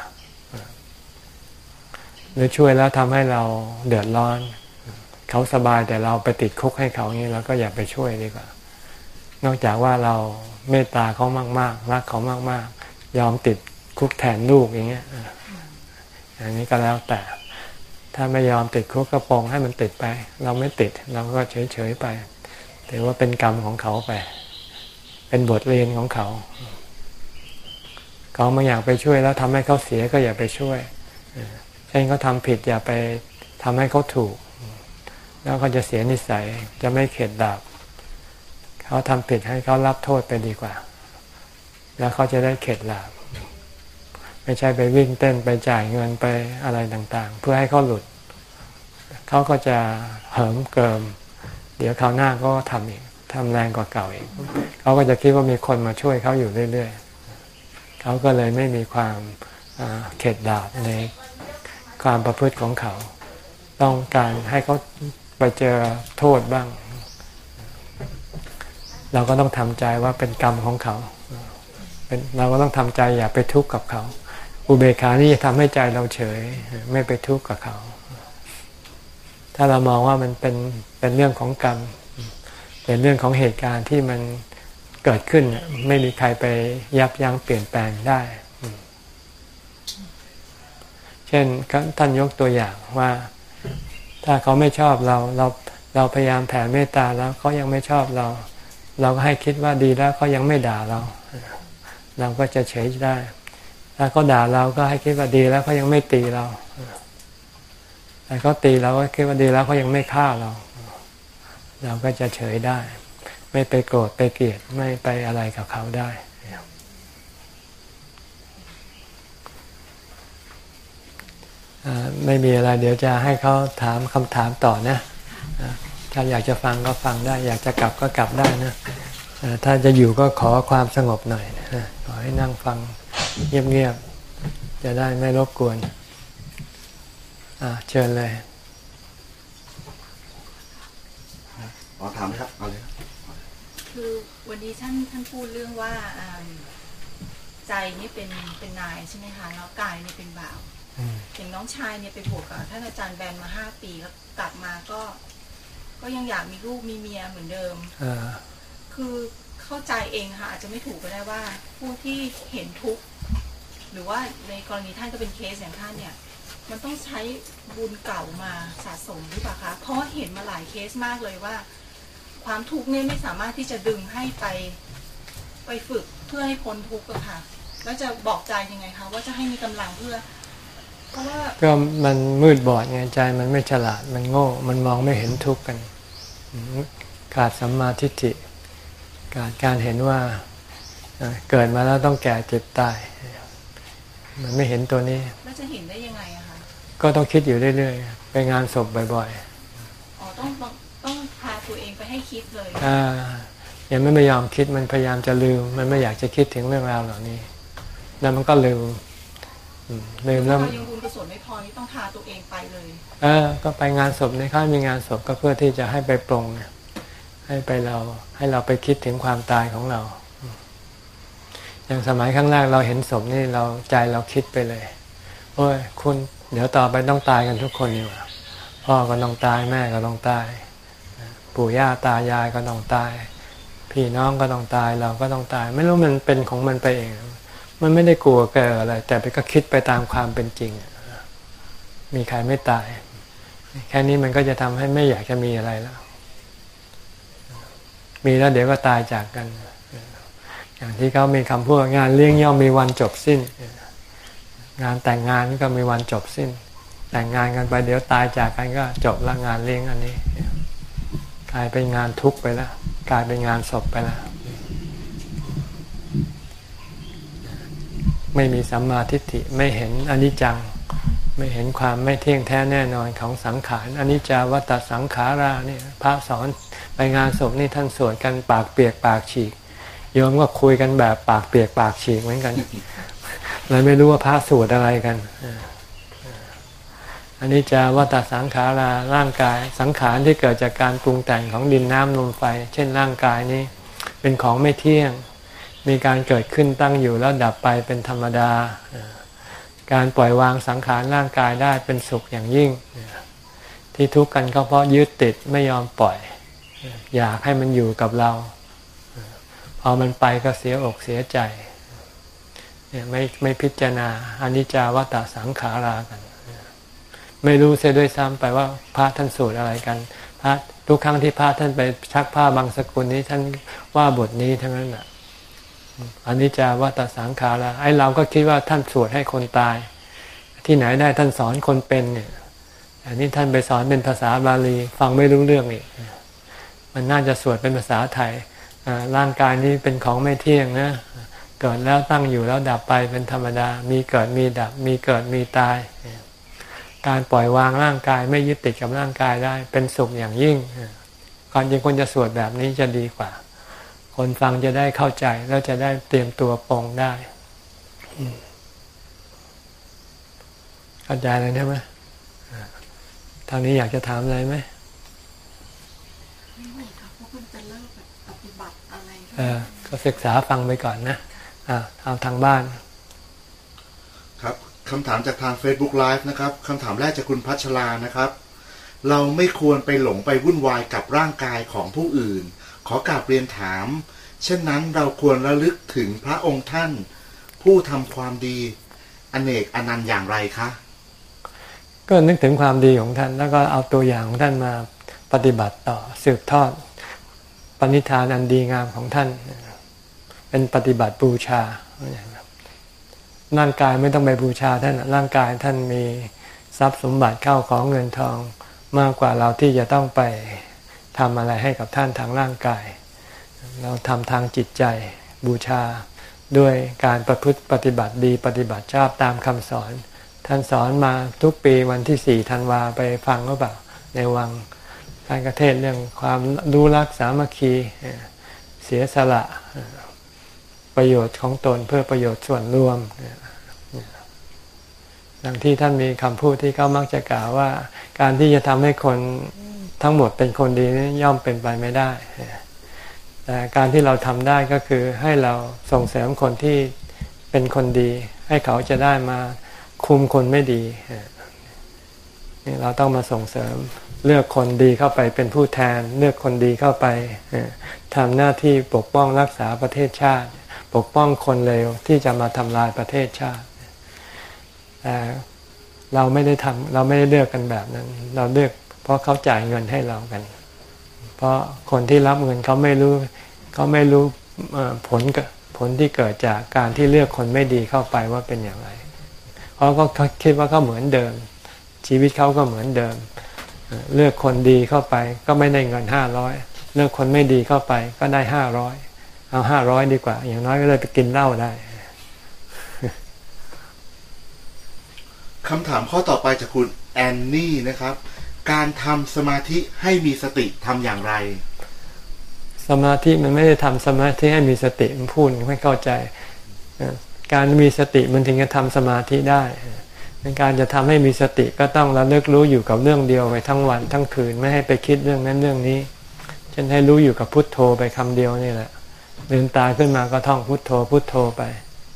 หรือช่วยแล้วทำให้เราเดือดร้อน เขาสบายแต่เราไปติดคุกให้เขาอย่างนี้เราก็อย่าไปช่วยดีกว่า นอกจากว่าเราเมตตาเขามากๆรักเขามากๆ ยอมติดคุกแทนลูกอย่างเงี้ยอะอันนี้ก็แล้วแต่ ถ้าไม่ยอมติดคุกกระปองให้มันติดไป เราไม่ติดเราก็เฉยๆไปถือว่าเป็นกรรมของเขาไป เป็นบทเรียนของเขาเขาไม่อยากไปช่วยแล้วทำให้เขาเสียก็อย่าไปช่วยเช่นเขาทำผิดอย่าไปทำให้เขาถูก แล้วเขาจะเสียนิสัยจะไม่เข็ดดาบ เขาทำผิดให้เขารับโทษไปดีกว่า แล้วเขาจะได้เข็ดหลาบไม่ใช่ไปวิ่งเต้นไปจ่ายเงินไปอะไรต่างๆ เพื่อให้เขาหลุด เขาก็จะเหิมเกิม เดี๋ยวคราวหน้าก็ทำอีกทำแรงกว่าเก่าอีก เขาก็จะคิดว่ามีคนมาช่วยเขาอยู่เรื่อยๆ เขาก็เลยไม่มีความเข็ดดาบในความประพฤติของเขา ต้องการให้เขาไปเจอโทษบ้าง เราก็ต้องทำใจว่าเป็นกรรมของเขาเราก็ต้องทำใจอย่าไปทุกข์กับเขา อุเบกขานี่จะทำให้ใจเราเฉย ไม่ไปทุกข์กับเขา ถ้าเรามองว่ามันเป็นเป็นเรื่องของกรรม เป็นเรื่องของเหตุการณ์ที่มันเกิดขึ้นไม่มีใครไปยับยั้งเปลี่ยนแปลงได้ เช่นท่านยกตัวอย่างว่า ถ้าเขาไม่ชอบเราเราเราพยายามแผ่เมตตาแล้วเขายังไม่ชอบเรา เราก็ให้คิดว่าดีแล้วเขายังไม่ด่าเรา เราก็จะเฉยได้ถ้าเขาด่าเราก็ให้คิดว่าดีแล้วเขายังไม่ตีเราแต่เขาตีเราก็คิดว่าดีแล้วเขายังไม่ฆ่าเรา เราก็จะเฉยได้ ไม่ไปโกรธไปเกลียดไม่ไปอะไรกับเขาได้ไม่มีอะไร เดี๋ยวจะให้เขาถามคำถามต่อนะ ถ้าอยากจะฟังก็ฟังได้ อยากจะกลับก็กลับได้นะถ้าจะอยู่ก็ขอความสงบหน่อยขอให้นั่งฟังเงียบๆจะได้ไม่รบกวนเชิญเลยอ๋อถามไหมครับเอาเลยคือวันนี้ท่านท่านพูดเรื่องว่าใจนี่เป็นเป็นนายใช่ไหมคะแล้วกายนี่เป็นบ่าวอย่างน้องชายเนี่ยไปบวกกับท่านอาจารย์แบนมาห้าปีแล้วกลับมาก็ ก็ยังอยากมีลูกมีเมียเหมือนเดิมอคือเข้าใจเองค่ะอาจจะไม่ถูกก็ได้ว่า ผู้ที่เห็นทุกข์หรือว่าในกรณีท่านก็เป็นเคสอย่างท่านเนี่ย มันต้องใช้บุญเก่ามาสะสมหรือเปล่าคะเพราะเห็นมาหลายเคสมากเลยว่า ความทุกข์เนี่ยไม่สามารถที่จะดึงให้ไป ไปฝึกเพื่อให้พ้นทุกข์อะค่ะ แล้วจะบอกใจยังไงคะว่าจะให้มีกำลังเพื่อก็มันมืดบอดไงใจมันไม่ฉลาดมันโง่ มันมองไม่เห็นทุกข์กัน ขาดสัมมาทิฏฐิการการเห็นว่าเกิดมาแล้วต้องแก่เจ็บตาย มันไม่เห็นตัวนี้แล้วจะเห็นได้ยังไงอะคะก็ต้องคิดอยู่เรื่อยๆไปงานศพบ่อยๆอ๋อต้องต้องพาตัวเองไปให้คิดเลยอ่ายังไม่ไม่ยอมคิดมันพยายามจะลืม มันไม่อยากจะคิดถึงเรื่องราวเหล่านี้ แล้วมันก็ลืมลืมแล้วยังบุญกุศลไม่พอต้องพาตัวเองไปเลย เออ ก็ไปงานศพในข้ามีงานศพก็เพื่อที่จะให้ไปปรงให้ไปเรา ให้เราไปคิดถึงความตายของเรา อย่างสมัยครั้งแรกเราเห็นศพนี่เราใจเราคิดไปเลยโอ้ยคุณเดี๋ยวต่อไปต้องตายกันทุกคนนี่หว่พ่อก็ต้องตายแม่ก็ต้องตาย ปู่ย่าตายายก็ต้องตาย พี่น้องก็ต้องตายเราก็ต้องตาย ไม่รู้มันเป็นของมันไปเอง มันไม่ได้กลัวเกิดอะไร แต่ไปก็คิดไปตามความเป็นจริง มีใครไม่ตาย แค่นี้มันก็จะทำให้ไม่อยากจะมีอะไรแล้ว มีแล้วเดี๋ยวก็ตายจากกัน อย่างที่เขามีคำพูดงานเลี้ยงย่อมมีวันจบสิ้น งานแต่งงานก็มีวันจบสิ้น แต่งงานกันไปเดี๋ยวตายจากกันก็จบละงานเลี้ยงอันนี้ กลายเป็นงานทุกข์ไปแล้วกลายเป็นงานศพไปแล้วไม่มีสัมมาทิฏฐิไม่เห็นอนิจจัง ไม่เห็นความไม่เที่ยงแท้แน่นอนของสังขารอันิจจาวัตสังขาราเนี่ยพระสอนไปงานศพนี่ท่านสวดกันปากเปียกปากฉีกโยมก็คุยกันแบบปากเปียกปากฉีกเหมือนกันเลยไม่รู้ว่าพระสวดอะไรกันอันนี้จะวัตสังขาราร่างกาย สังขารที่เกิดจากการปรุงแต่งของดินน้ำลมไฟ เช่นร่างกายนี้เป็นของไม่เที่ยง มีการเกิดขึ้นตั้งอยู่แล้วดับไปเป็นธรรมดา การปล่อยวางสังขารร่างกายได้เป็นสุขอย่างยิ่ง ที่ทุกข์กันก็เพราะยึดติดไม่ยอมปล่อย อยากให้มันอยู่กับเรา พอมันไปก็เสียอกเสียใจไม่ไม่พิจารณาอนิจจาวัตสังขารากัน ไม่รู้เสียด้วยซ้ำไปว่าพระท่านสูตรอะไรกัน พระทุกครั้งที่พระท่านไปชักผ้าบางสกุลนี้ท่านว่าบทนี้ทั้งนั้นแหะอันนี้จะวัตสังขาระไอ้เราก็คิดว่าท่านสวดให้คนตาย ที่ไหนได้ท่านสอนคนเป็นเนี่ยอันนี้ท่านไปสอนเป็นภาษาบาลีฟังไม่รู้เรื่องอีกมันน่าจะสวดเป็นภาษาไทยร่างกายนี้เป็นของไม่เที่ยงนะเกิดแล้วตั้งอยู่แล้วดับไปเป็นธรรมดา มีเกิดมีดับ มีเกิดมีตาย การปล่อยวางร่างกายไม่ยึดติดกับร่างกายได้ เป็นสุขอย่างยิ่งก่อนจริงคนจะสวดแบบนี้จะดีกว่า คนฟังจะได้เข้าใจแล้วจะได้เตรียมตัวปองได้ เข้าใจเลยใช่ไหมทางนี้อยากจะถามอะไรไหมไม่ครับเพราะคุณจะเริ่มปฏิบัติอะไรเออก็ศึกษาฟังไปก่อนนะอ่าเอาทางบ้าน ครับคำถามจากทาง Facebook Live นะครับคำถามแรกจากคุณพัชรานะครับ เราไม่ควรไปหลงไปวุ่นวายกับร่างกายของผู้อื่น ขอกราบเรียนถาม เช่นนั้นเราควรระลึกถึงพระองค์ท่าน ผู้ทำความดี อเนกอนันต์อย่างไรคะ ก็นึกถึงความดีของท่าน แล้วก็เอาตัวอย่างของท่านมาปฏิบัติต่อสืบทอดปณิธานอันดีงามของท่าน เป็นปฏิบัติบูชาร่างกายไม่ต้องไปบูชาท่านร่างกายท่านมีทรัพย์สมบัติเข้าของเงินทองมากกว่าเราที่จะต้องไปทำอะไรให้กับท่านทางร่างกาย เราทำทางจิตใจบูชาด้วยการประพฤติปฏิบัติดีปฏิบัติชอบตามคำสอน ท่านสอนมาทุกปีวันที่สี่ธันวาไปฟังก็เปล่าในวังการกระเทศเรื่องความรู้รักสามัคคีเสียสละประโยชน์ของตนเพื่อประโยชน์ส่วนรวมดังที่ท่านมีคำพูดที่เขามักจะกล่าวว่า การที่จะทำให้คนทั้งหมดเป็นคนดีนี่ย่อมเป็นไปไม่ได้ แต่การที่เราทำได้ก็คือให้เราส่งเสริมคนที่เป็นคนดี ให้เขาจะได้มา คุมคนไม่ดีนี่เราต้องมาส่งเสริมเลือกคนดีเข้าไปเป็นผู้แทน เลือกคนดีเข้าไปทำหน้าที่ปกป้องรักษาประเทศชาติ ปกป้องคนเลวที่จะมาทำลายประเทศชาติแต่เราไม่ได้ทำเราไม่ได้เลือกกันแบบนั้น เราเลือกเพราะเขาจ่ายเงินให้เรากัน เพราะคนที่รับเงินเขาไม่รู้เขาไม่รู้ผลผลที่เกิดจากการที่เลือกคนไม่ดีเข้าไปว่าเป็นอย่างไร เพราะก็คิดว่าเขาเหมือนเดิม ชีวิตเขาก็เหมือนเดิม เลือกคนดีเข้าไปก็ไม่ได้เงินห้าร้อยเลือกคนไม่ดีเข้าไปก็ได้ห้าร้อยเอาห้าร้อยดีกว่า อย่างน้อยก็เลยไปกินเหล้าได้คำถามข้อต่อไปจากคุณแอนนี่นะครับ การทำสมาธิให้มีสติทำอย่างไร สมาธิมันไม่ได้ทำสมาธิให้มีสติมันพูดไม่เข้าใจ การมีสติมันถึงจะทำสมาธิได้การจะทำให้มีสติก็ต้องระลึกรู้อยู่กับเรื่องเดียวไปทั้งวันทั้งคืนไม่ให้ไปคิดเรื่องนั้นเรื่องนี้ฉันให้รู้อยู่กับพุทโธไปคำเดียวนี่แหละลืมตาขึ้นมาก็ท่องพุทโธพุทโธไป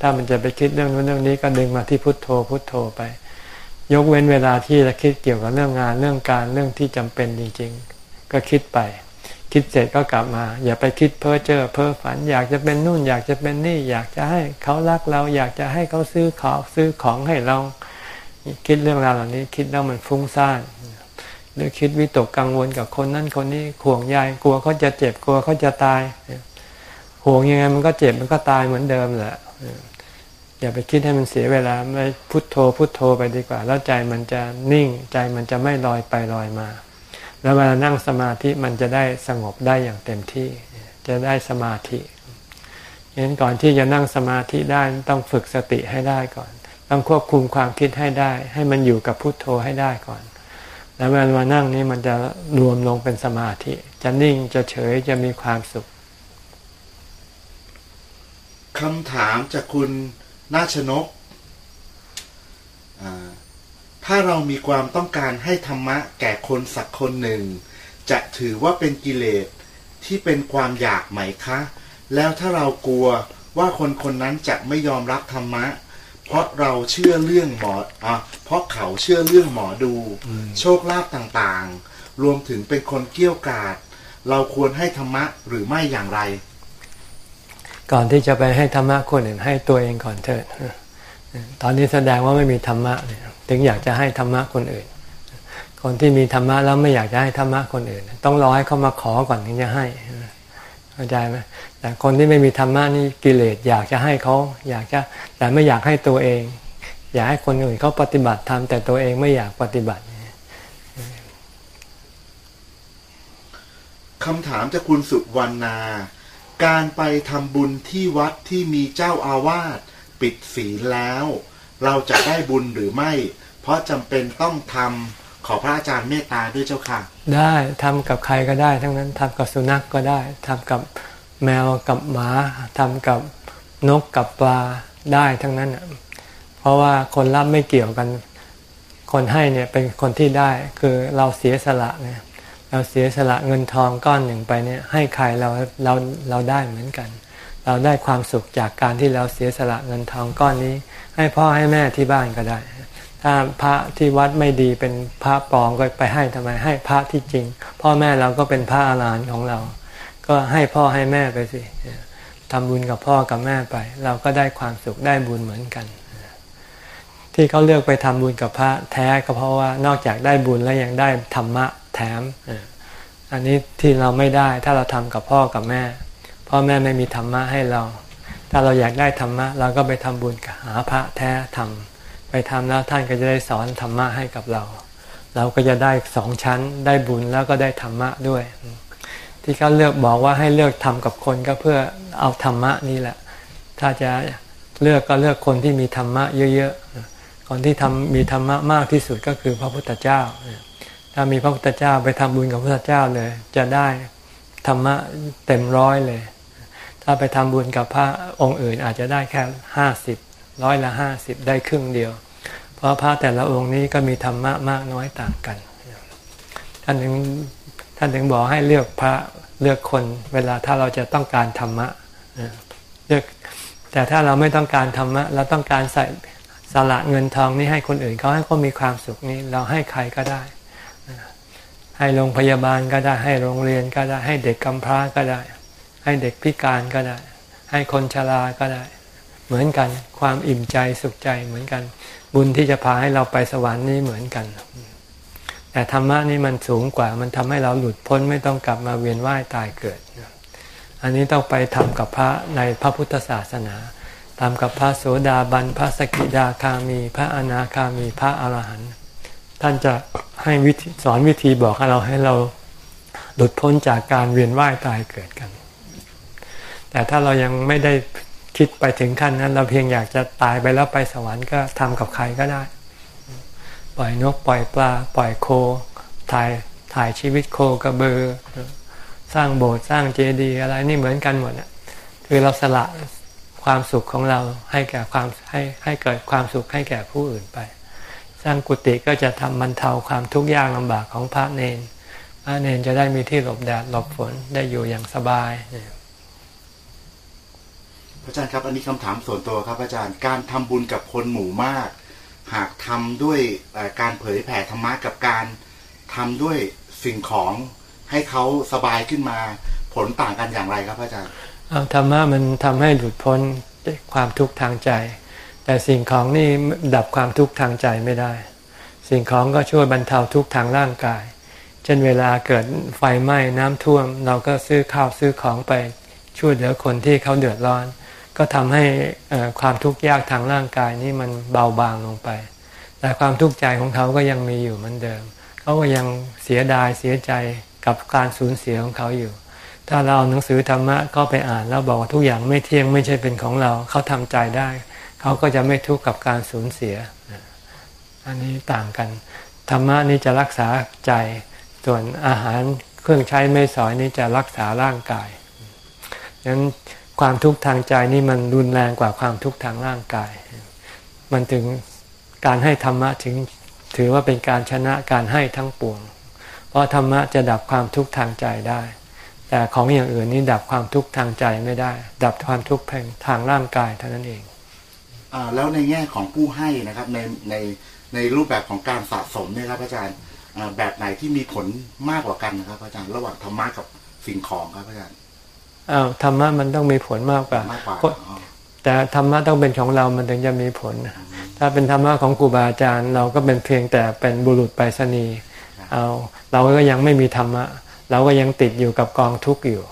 ถ้ามันจะไปคิดเรื่องนั้นเรื่องนี้ก็ดึงมาที่พุทโธพุทโธไป ยกเว้นเวลาที่จะคิดเกี่ยวกับเรื่องงานเรื่องการเรื่องที่จำเป็นจริง ๆ ก็คิดไป คิดเสร็จก็กลับมา อย่าไปคิดเพ้อเจ้อเพ้อฝัน อยากจะเป็นนู่น อยากจะเป็นนี่ อยากจะให้เขารักเรา อยากจะให้เขาซื้อของซื้อของให้เรา คิดเรื่องราวเหล่านี้ คิดแล้วมันฟุ้งซ่านหรือคิดวิตกกังวลกับคนนั้นคนนี้ห่วงใยกลัวเขาจะเจ็บกลัวเขาจะตายห่วงยังไงมันก็เจ็บมันก็ตายเหมือนเดิมแหละอย่าไปคิดให้มันเสียเวลาไม่พุโทโธพุโทโธไปดีกว่า แล้วใจมันจะนิ่งใจมันจะไม่ลอยไปลอยมา แล้วเวลานั่งสมาธิมันจะได้สงบได้อย่างเต็มที่ จะได้สมาธิฉะนั้นก่อนที่จะนั่งสมาธิได้ต้องฝึกสติให้ได้ก่อน ต้องควบคุมความคิดให้ได้ ให้มันอยู่กับพุทโธให้ได้ก่อน แล้วเวลามานั่งนี้มันจะรวมลงเป็นสมาธิ จะนิ่งจะเฉยจะมีความสุขคำถามจากคุณนาชนก ถ้าเรามีความต้องการให้ธรรมะแก่คนสักคนหนึ่ง จะถือว่าเป็นกิเลสที่เป็นความอยากไหมคะ แล้วถ้าเรากลัวว่าคนคนนั้นจะไม่ยอมรับธรรมะ เพราะเราเชื่อเรื่องหมออะเพราะเขาเชื่อเรื่องหมอดู โชคลาภต่างๆ รวมถึงเป็นคนเกี้ยวกาดเราควรให้ธรรมะหรือไม่อย่างไร ก่อนที่จะไปให้ธรรมะคนอื่นให้ตัวเองก่อนเถิดตอนนี้แสดงว่าไม่มีธรรมะเนี่ย ถึงอยากจะให้ธรรมะคนอื่น คนที่มีธรรมะแล้วไม่อยากจะให้ธรรมะคนอื่น ต้องรอให้เขามาขอก่อนถึงจะให้เข้าใจไหมแต่คนที่ไม่มีธรรมะนี่กิเลสอยากจะให้เขาอยากจะแต่ไม่อยากให้ตัวเอง อยากให้คนอื่นเขาปฏิบัติทำแต่ตัวเองไม่อยากปฏิบัติคำถามจากคุณสุวรรณา การไปทำบุญที่วัดที่มีเจ้าอาวาสปิดศีลแล้ว เราจะได้บุญหรือไม่ เพราะจำเป็นต้องทำขอพระอาจารย์เมตตาด้วยเจ้าค่ะ ได้ทำกับใครก็ได้ ทั้งนั้นทำกับสุนัขกก็ได้ทำกับแมวกับหมาทำกับนกกับปลาได้ทั้งนั้นเพราะว่าคนรับไม่เกี่ยวกันคนให้เนี่ยเป็นคนที่ได้คือเราเสียสละเนี่ยเราเสียสละเงินทองก้อนหนึ่งไปเนี่ยให้ใครเราเราเราได้เหมือนกัน เราได้ความสุขจากการที่เราเสียสละเงินทองก้อนนี้ ให้พ่อให้แม่ที่บ้านก็ได้ ถ้าพระที่วัดไม่ดีเป็นพระปลอมก็ไปให้ทำไม ให้พระที่จริง พ่อแม่เราก็เป็นพระอาหารหันต์ของเรา ก็ให้พ่อให้แม่ไปสิทำบุญกับพ่อกับแม่ไป เราก็ได้ความสุขได้บุญเหมือนกัน ที่เขาเลือกไปทำบุญกับพระแท้ก็เพราะว่านอกจากได้บุญแล้วยังได้ธรรมะแถมอันนี้ที่เราไม่ได้ถ้าเราทำกับพ่อกับแม่ พ่อแม่ไม่มีธรรมะให้เรา ถ้าเราอยากได้ธรรมะ เราก็ไปทำบุญหาพระแท้ทำไปทำแล้วท่านก็จะได้สอนธรรมะให้กับเรา เราก็จะได้สองชั้นได้บุญแล้วก็ได้ธรรมะด้วย ที่เขาเลือกบอกว่าให้เลือกทำกับคนก็เพื่อเอาธรรมะนี่แหละ ถ้าจะเลือกก็เลือกคนที่มีธรรมะเยอะๆคนที่ทำมีธรรมะมากที่สุดก็คือพระพุทธเจ้า ถ้ามีพระพุทธเจ้าไปทำบุญกับพระพุทธเจ้าเลย จะได้ธรรมะเต็มร้อยเลย ถ้าไปทำบุญกับพระองค์อื่นอาจจะได้แค่ห้าสิบร้อยละห้าสิบได้ครึ่งเดียว เพราะพระแต่ละองค์นี้ก็มีธรรมะมากน้อยต่างกัน ท่านถึงท่านถึงบอกให้เลือกพระเลือกคนเวลาถ้าเราจะต้องการธรรมะเลือกแต่ถ้าเราไม่ต้องการธรรมะเราต้องการใส่สละเงินทองนี่ให้คนอื่นเขาให้เขามีความสุขนี้เราให้ใครก็ได้ ให้โรงพยาบาลก็ได้ให้โรงเรียนก็ได้ให้เด็กกำพร้าก็ได้ ให้เด็กพิการก็ได้ ให้คนชราก็ได้ เหมือนกันความอิ่มใจสุขใจเหมือนกัน บุญที่จะพาให้เราไปสวรรค์นี่เหมือนกัน แต่ธรรมะนี่มันสูงกว่ามันทำให้เราหลุดพ้นไม่ต้องกลับมาเวียนว่ายตายเกิด อันนี้ต้องไปทำกับพระในพระพุทธศาสนาทำกับพระโสดาบันพระสกิดาคามี พระอนาคามีพระอรหันต์ท่านจะให้วิธีสอนวิธีบอกให้เราให้เราหลุดพ้นจากการเวียนว่ายตายเกิดกัน แต่ถ้าเรายังไม่ได้คิดไปถึงขั้นนั้น เราเพียงอยากจะตายไปแล้วไปสวรรค์ก็ทำกับใครก็ได้ ปล่อยนกปล่อยปลา ปล่อยโคถ่ายถ่ายชีวิตโคกระเบือสร้างโบสถ์สร้างเจดีย์อะไรนี่เหมือนกันหมดอะคือเราสละความสุขของเราให้แก่ความให้ให้เกิดความสุขให้แก่ผู้อื่นไป สร้างกุฏิก็จะทำบรรเทาความทุกข์ยากลำบากของพระเนนพระเนนจะได้มีที่หลบแดดหลบฝนได้อยู่อย่างสบายเนี่ย อาจารย์ครับ อันนี้คำถามส่วนตัวครับอาจารย์การทำบุญกับคนหมู่มาก หากทำด้วยการเผยแผ่ธรรมะกับการทำด้วยสิ่งของให้เขาสบายขึ้นมาผลต่างกันอย่างไรครับอาจารย์เอาธรรมะมันทำให้หลุดพ้นความทุกข์ทางใจ แต่สิ่งของนี่ดับความทุกข์ทางใจไม่ได้ สิ่งของก็ช่วยบรรเทาทุกข์ทางร่างกาย เช่นเวลาเกิดไฟไหม้น้ำท่วม เราก็ซื้อข้าวซื้อของไปช่วยเหลือคนที่เขาเดือดร้อน ก็ทำให้ความทุกข์ยากทางร่างกายนี่มันเบาบางลงไป แต่ความทุกข์ใจของเขาก็ยังมีอยู่เหมือนเดิม เขาก็ยังเสียดายเสียใจกับการสูญเสียของเขาอยู่ ถ้าเราเอาหนังสือธรรมะก็ไปอ่านแล้วบอกว่าทุกอย่างไม่เที่ยงไม่ใช่เป็นของเราเขาทำใจได้ เขาก็จะไม่ทุกข์กับการสูญเสีย อันนี้ต่างกัน ธรรมะนี่จะรักษาใจ ส่วนอาหารเครื่องใช้ไม่สอยนี่จะรักษาร่างกายฉะนั้น ความทุกข์ทางใจนี่มันรุนแรงกว่าความทุกข์ทางร่างกาย มันถึงการให้ธรรมะถึงถือว่าเป็นการชนะการให้ทั้งปวง เพราะธรรมะจะดับความทุกข์ทางใจได้ แต่ของอย่างอื่นนี่ดับความทุกข์ทางใจไม่ได้ ดับความทุกข์ทางร่างกายเท่านั้นเองอแล้วในแง่ของผู้ให้นะครับในในในรูปแบบของการสะสมเนี่ยครับอาจารย์แบบไหนที่มีผลมากกว่ากันนะครับอาจารย์ระหว่างธรรมะกับสิ่งของครับอาจารย์ อ้าวธรรมะมันต้องมีผลมากกว่ามากกว่าเพราะอ๋อแต่ธรรมะต้องเป็นของเรามันถึงจะมีผล ถ้าเป็นธรรมะของครูบาอาจารย์ เราก็เป็นเพียงแต่เป็นบุรุษไปรษณีย์เอาเราก็ยังไม่มีธรรมะ เราก็ยังติดอยู่กับกองทุกข์อยู่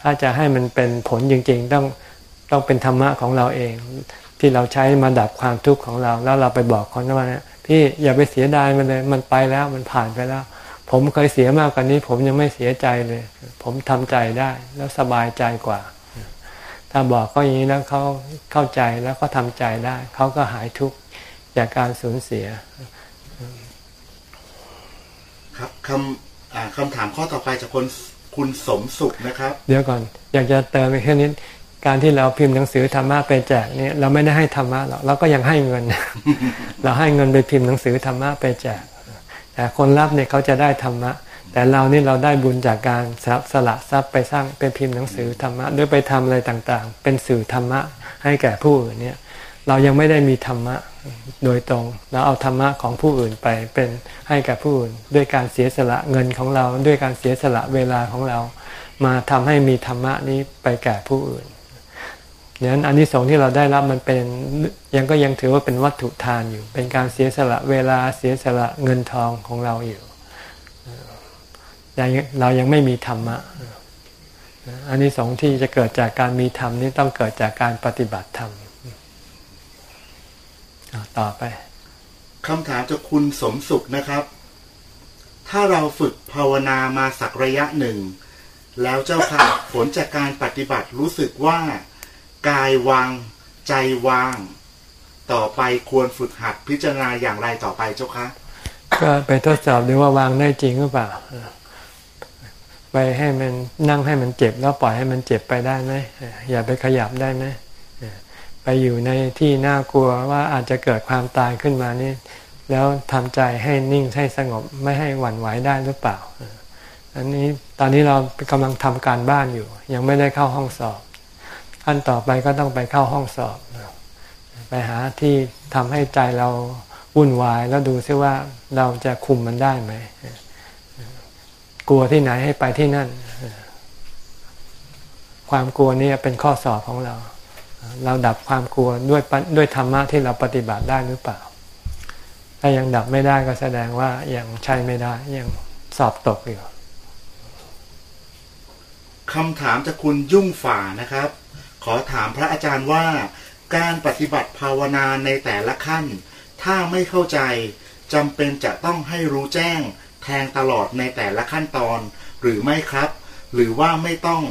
ถ้าจะให้มันเป็นผลจริงๆ ต้องต้องเป็นธรรมะของเราเอง ที่เราใช้มาดับความทุกข์ของเรา แล้วเราไปบอกคนว่าเนี่ยพี่อย่าไปเสียดายมันเลยมันไปแล้วมันผ่านไปแล้ว ผมเคยเสียมากกว่านี้ ผมยังไม่เสียใจเลย ผมทำใจได้แล้วสบายใจกว่า ถ้าบอกก็อย่างนี้แล้วเขาเข้าใจแล้วก็ทำใจได้ เขาก็หายทุกข์จากการสูญเสียครับคำอ่าคำถามข้อต่อไปจากคนคุณสมสุขนะครับ เดี๋ยวก่อน อยากจะเติมอีกแค่นี้การที่เราพิมพ์หนังสือธรรมะไปแจกเนี่ยเราไม่ได้ให้ธรรมะหรอกเราก็ยังให้เงิน เราให้เงินไปพิมพ์หนังสือธรรมะไปแจก แต่คนรับเนี่ยเขาจะได้ธรรมะ แต่เรานี่เราได้บุญจากการสละสละทรัพย์ไปสร้างไปพิมพ์หนังสือธรรมะหรือไปทำอะไรต่างๆ เป็นสื่อธรรมะให้แก่ผู้อื่นเนี่ยเรายังไม่ได้มีธรรมะโดยตรง เราเอาธรรมะของผู้อื่นไปเป็นให้แก่ผู้อื่น ด้วยการเสียสละเงินของเรา ด้วยการเสียสละเวลาของเรา มาทำให้มีธรรมะนี้ไปแก่ผู้อื่น ดังนั้นอันนี้สงส์ที่เราได้รับมันเป็นยังก็ยังถือว่าเป็นวัตถุทานอยู่ เป็นการเสียสละเวลาเสียสละเงินทองของเราอยู่ยังเรายังไม่มีธรรมะอันนี้สองที่จะเกิดจากการมีธรรมนี่ต้องเกิดจากการปฏิบัติธรรมต่อไปคำถามจากคุณสมสุขนะครับ ถ้าเราฝึกภาวนามาสักระยะหนึ่ง แล้วเจ้าค่ะผลจากการปฏิบัติรู้สึกว่า กายวางใจวาง ต่อไปควรฝึกหัดพิจารณาอย่างไรต่อไปเจ้าคะก็ไปทดสอบดูว่าวางได้จริงหรือเปล่า ไปให้มันนั่งให้มันเจ็บแล้วปล่อยให้มันเจ็บไปได้ไหมอย่าไปขยับได้ไหมไปอยู่ในที่น่ากลัวว่าอาจจะเกิดความตายขึ้นมานี่แล้วทำใจให้นิ่งให้สงบไม่ให้หวั่นไหวได้หรือเปล่าอันนี้ตอนนี้เรากำลังทำการบ้านอยู่ ยังไม่ได้เข้าห้องสอบ ขั้นต่อไปก็ต้องไปเข้าห้องสอบ ไปหาที่ทำให้ใจเราวุ่นวายแล้วดูซิว่าเราจะคุมมันได้ไหม กลัวที่ไหนให้ไปที่นั่น ความกลัวนี่เป็นข้อสอบของเรา เราดับความกลัวด้วยด้วยธรรมะที่เราปฏิบัติได้หรือเปล่า ถ้ายังดับไม่ได้ก็แสดงว่ายังใช้ไม่ได้ ยังสอบตกอยู่คำถามจากคุณยุ่งฝ่านะครับ ขอถามพระอาจารย์ว่า การปฏิบัติภาวนาในแต่ละขั้น ถ้าไม่เข้าใจจำเป็นจะต้องให้รู้แจ้งแทงตลอดในแต่ละขั้นตอน หรือไม่ครับ หรือว่าไม่ต้อง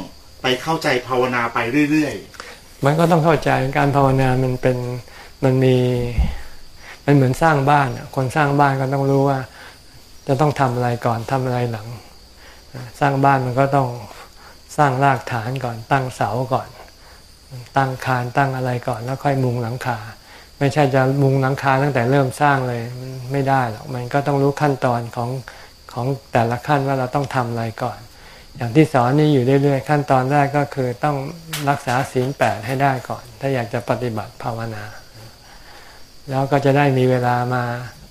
ไปเข้าใจภาวนาไปเรื่อยๆ มันก็ต้องเข้าใจการภาวนามันเป็นมันมีมันเหมือนสร้างบ้านคนสร้างบ้านก็ต้องรู้ว่า จะต้องทำอะไรก่อนทำอะไรหลัง สร้างบ้านมันก็ต้องสร้างรากฐานก่อนตั้งเสาก่อน ตั้งคานตั้งอะไรก่อนแล้วค่อยมุงหลังคา ไม่ใช่จะมุงหลังคาตั้งแต่เริ่มสร้างเลยไม่ได้หรอกมันก็ต้องรู้ขั้นตอนของของแต่ละขั้นว่าเราต้องทำอะไรก่อน อย่างที่สอนนี่อยู่เรื่อยๆขั้นตอนแรกก็คือต้องรักษาศีลแปดให้ได้ก่อน ถ้าอยากจะปฏิบัติภาวนา แล้วก็จะได้มีเวลามา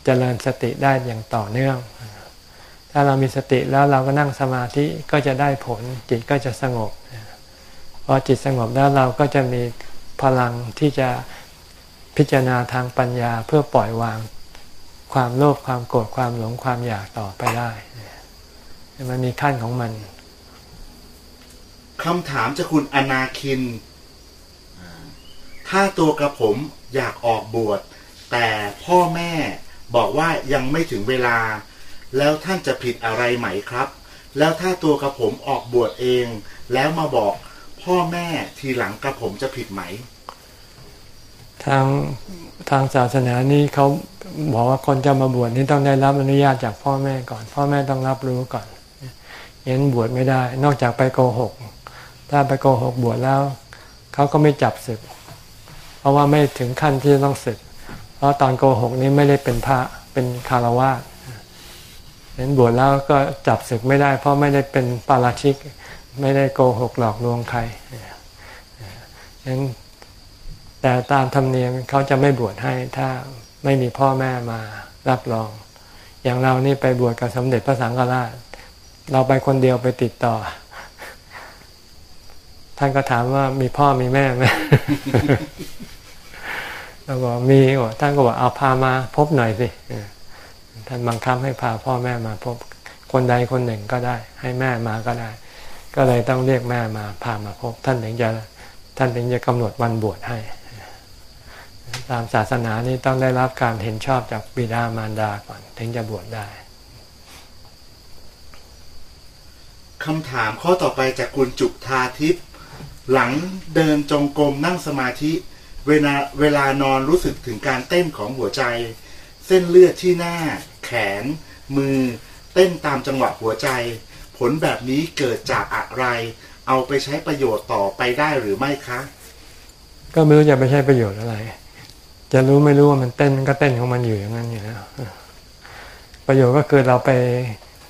เจริญสติได้อย่างต่อเนื่อง ถ้าเรามีสติแล้วเราก็นั่งสมาธิก็จะได้ผลจิตก็จะสงบ พอจิตสงบแล้วเราก็จะมีพลังที่จะพิจารณาทางปัญญาเพื่อปล่อยวางความโลภความโกรธความหลงความอยากต่อไปได้มันมีขั้นของมันคำถามจากคุณอนาคิน ถ้าตัวกระผมอยากออกบวช แต่พ่อแม่บอกว่ายังไม่ถึงเวลา แล้วท่านจะผิดอะไรไหมครับ แล้วถ้าตัวกระผมออกบวชเอง แล้วมาบอก พ่อแม่ทีหลังกระผมจะผิดไหม ทางทางศาสนานี้เขาบอกว่าคนจะมาบวชนี่ต้องได้รับอนุญาตจากพ่อแม่ก่อน พ่อแม่ต้องรับรู้ก่อนเยันบวชไม่ได้ นอกจากไปโกหก ถ้าไปโกหกบวชแล้วเขาก็ไม่จับศึก เพราะว่าไม่ถึงขั้นที่จะต้องศึก เพราะตอนโกหกนี้ไม่ได้เป็นพระเป็นคารวะเห็นบวชแล้วก็จับศึกไม่ได้ เพราะไม่ได้เป็นปาราชิก ไม่ได้โกหกหลอกลวงใครฉะนั้นแต่ตามธรรมเนียมเขาจะไม่บวชให้ถ้าไม่มีพ่อแม่มารับรอง อย่างเรานี่ไปบวชกับสมเด็จพระสังฆราช เราไปคนเดียวไปติดต่อ ท่านก็ถามว่ามีพ่อมีแม่ไหมเราบอกมีท่านก็บอกเอาพามาพบหน่อยสิท่านบังคับให้พาพ่อแม่มาพบคนใดคนหนึ่งก็ได้ ให้แม่มาก็ได้ ก็เลยต้องเรียกแม่มาพามาพบ ท่านถึงจะท่านถึงจะกำหนดวันบวชให้ ตามศาสนานี้ต้องได้รับการเห็นชอบจากบิดามารดาก่อน ถึงจะบวชได้คำถามข้อต่อไปจากคุณจุกธาทิพย์หลังเดินจงกรมนั่งสมาธิ เวลาเวลานอนรู้สึกถึงการเต้นของหัวใจ เส้นเลือดที่หน้า แขน มือ เต้นตามจังหวะหัวใจ ผลแบบนี้เกิดจากอะไร เอาไปใช้ประโยชน์ต่อไปได้หรือไม่คะ ก็ไม่รู้จะไปใช้ประโยชน์อะไร จะรู้ไม่รู้ว่ามันเต้นก็เต้นของมันอยู่อย่างนั้นอยู่แล้วประโยชน์ก็คือเราไป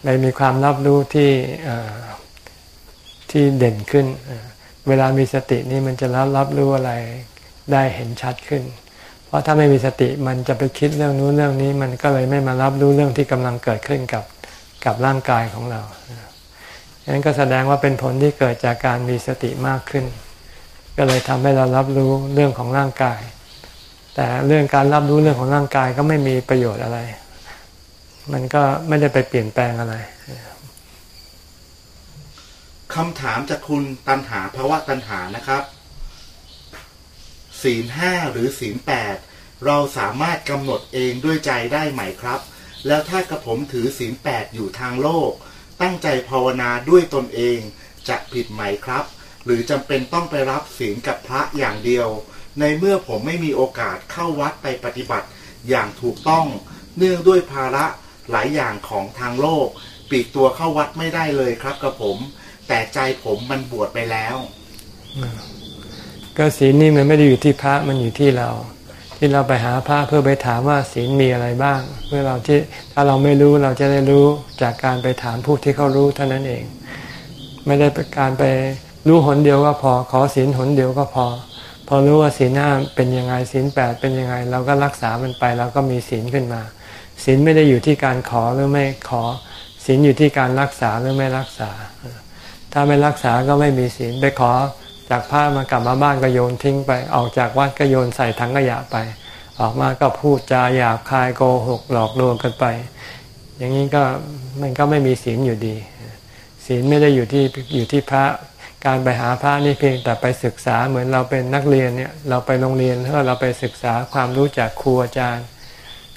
ไปมีความรับรู้ที่ที่เด่นขึ้น เวลามีสตินี่มันจะรับรับรู้อะไรได้เห็นชัดขึ้น เพราะถ้าไม่มีสติมันจะไปคิดเรื่องนู้นเรื่องนี้ มันก็เลยไม่มารับรู้เรื่องที่กำลังเกิดขึ้นกับกับร่างกายของเรา นั้นก็แสดงว่าเป็นผลที่เกิดจากการมีสติมากขึ้น ก็เลยทำให้เรารับรู้เรื่องของร่างกาย แต่เรื่องการรับรู้เรื่องของร่างกายก็ไม่มีประโยชน์อะไร มันก็ไม่ได้ไปเปลี่ยนแปลงอะไรคคำถามจากคุณตันหาภาวะตันหานะครับ ศีลห้าหรือศีลแปดเราสามารถกำหนดเองด้วยใจได้ไหมครับ แล้วถ้ากระผมถือศีลแปดอยู่ทางโลก ตั้งใจภาวนาด้วยตนเองจะผิดไหมครับ หรือจำเป็นต้องไปรับศีลกับพระอย่างเดียว ในเมื่อผมไม่มีโอกาสเข้าวัดไปปฏิบัติอย่างถูกต้อง เนื่องด้วยภาระหลายอย่างของทางโลกปีกตัวเข้าวัดไม่ได้เลยครับกระผม แต่ใจผมมันบวชไปแล้ว ก็ศีลนี่มันไม่ได้อยู่ที่พระมันอยู่ที่เรา ที่เราไปหาพระเพื่อไปถามว่าศีลมีอะไรบ้าง เพื่อเราที่ถ้าเราไม่รู้เราจะได้รู้จากการไปถามผู้ที่เขารู้เท่านั้นเอง ไม่ได้เป็นการไปรู้หนเดียวก็พอ ขอศีลหนเดียวก็พอ พอรู้ว่าศีลห้าเป็นยังไงศีลแปดเป็นยังไง เราก็รักษามันไปเราก็มีศีลขึ้นมาศีลไม่ได้อยู่ที่การขอหรือไม่ขอศีลอยู่ที่การรักษาหรือไม่รักษา ถ้าไม่รักษาก็ไม่มีศีลไปขอ จากผ้ามากลับมาบ้านก็โยนทิ้งไป ออกจากวัดก็โยนใส่ถังขยะไป ออกมาก็พูดจาหยาบคายโกหกหลอกลวงกันไป อย่างนี้ก็มันก็ไม่มีศีลอยู่ดี ศีลไม่ได้อยู่ที่อยู่ที่พระการไปหาพระนี่เพียงแต่ไปศึกษาเหมือนเราเป็นนักเรียนเนี่ยเราไปโรงเรียนเพื่อเราไปศึกษาความรู้จากครูอาจารย์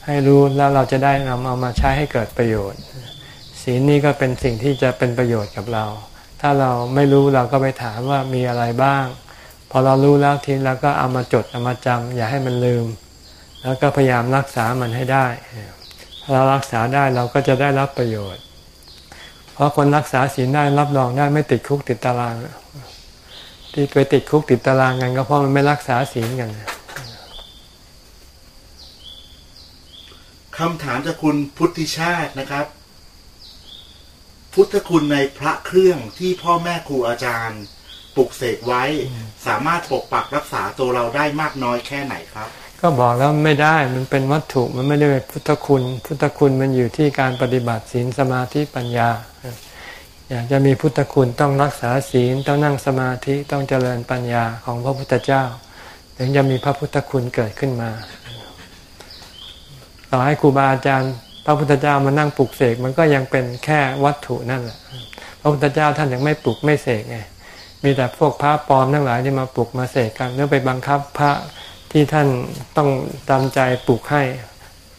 ให้รู้แล้วเราจะได้นำเอามาใช้ให้เกิดประโยชน์ ศีลนี่ก็เป็นสิ่งที่จะเป็นประโยชน์กับเรา ถ้าเราไม่รู้เราก็ไปถามว่ามีอะไรบ้าง พอเรารู้แล้วทีเราก็เอามาจดเอามาจำอย่าให้มันลืม แล้วก็พยายามรักษามันให้ได้ถ้าเรารักษาได้เราก็จะได้รับประโยชน์ เพราะคนรักษาศีลได้รับรองได้ไม่ติดคุกติดตาราง ที่ไปติดคุกติดตารางกันก็เพราะมันไม่รักษาศีลกันคำถามจากคุณพุทธิชาตินะครับ พุทธคุณในพระเครื่องที่พ่อแม่ครูอาจารย์ปลุกเสกไว้ สามารถปกปักรักษาตัวเราได้มากน้อยแค่ไหนครับ ก็บอกแล้วไม่ได้มันเป็นวัตถุมันไม่ได้เป็นพุทธคุณ พุทธคุณมันอยู่ที่การปฏิบัติศีลสมาธิปัญญา อยากจะมีพุทธคุณต้องรักษาศีลต้องนั่งสมาธิต้องเจริญปัญญาของพระพุทธเจ้า ถึงจะมีพระพุทธคุณเกิดขึ้นมา ต่อให้ครูบาอาจารย์พ ระพุทธเจ้ามานั่งปลุกเสกมันก็ยังเป็นแค่วัตถุนั่นแหละพระพุทธเจ้าท่านยังไม่ปลุกไม่เสกไงมีแต่พวกพระปลอมทั้งหลายที่มาปลุกมาเสกกันแล้วไปบังคับพระที่ท่านต้องตามใจปลุกให้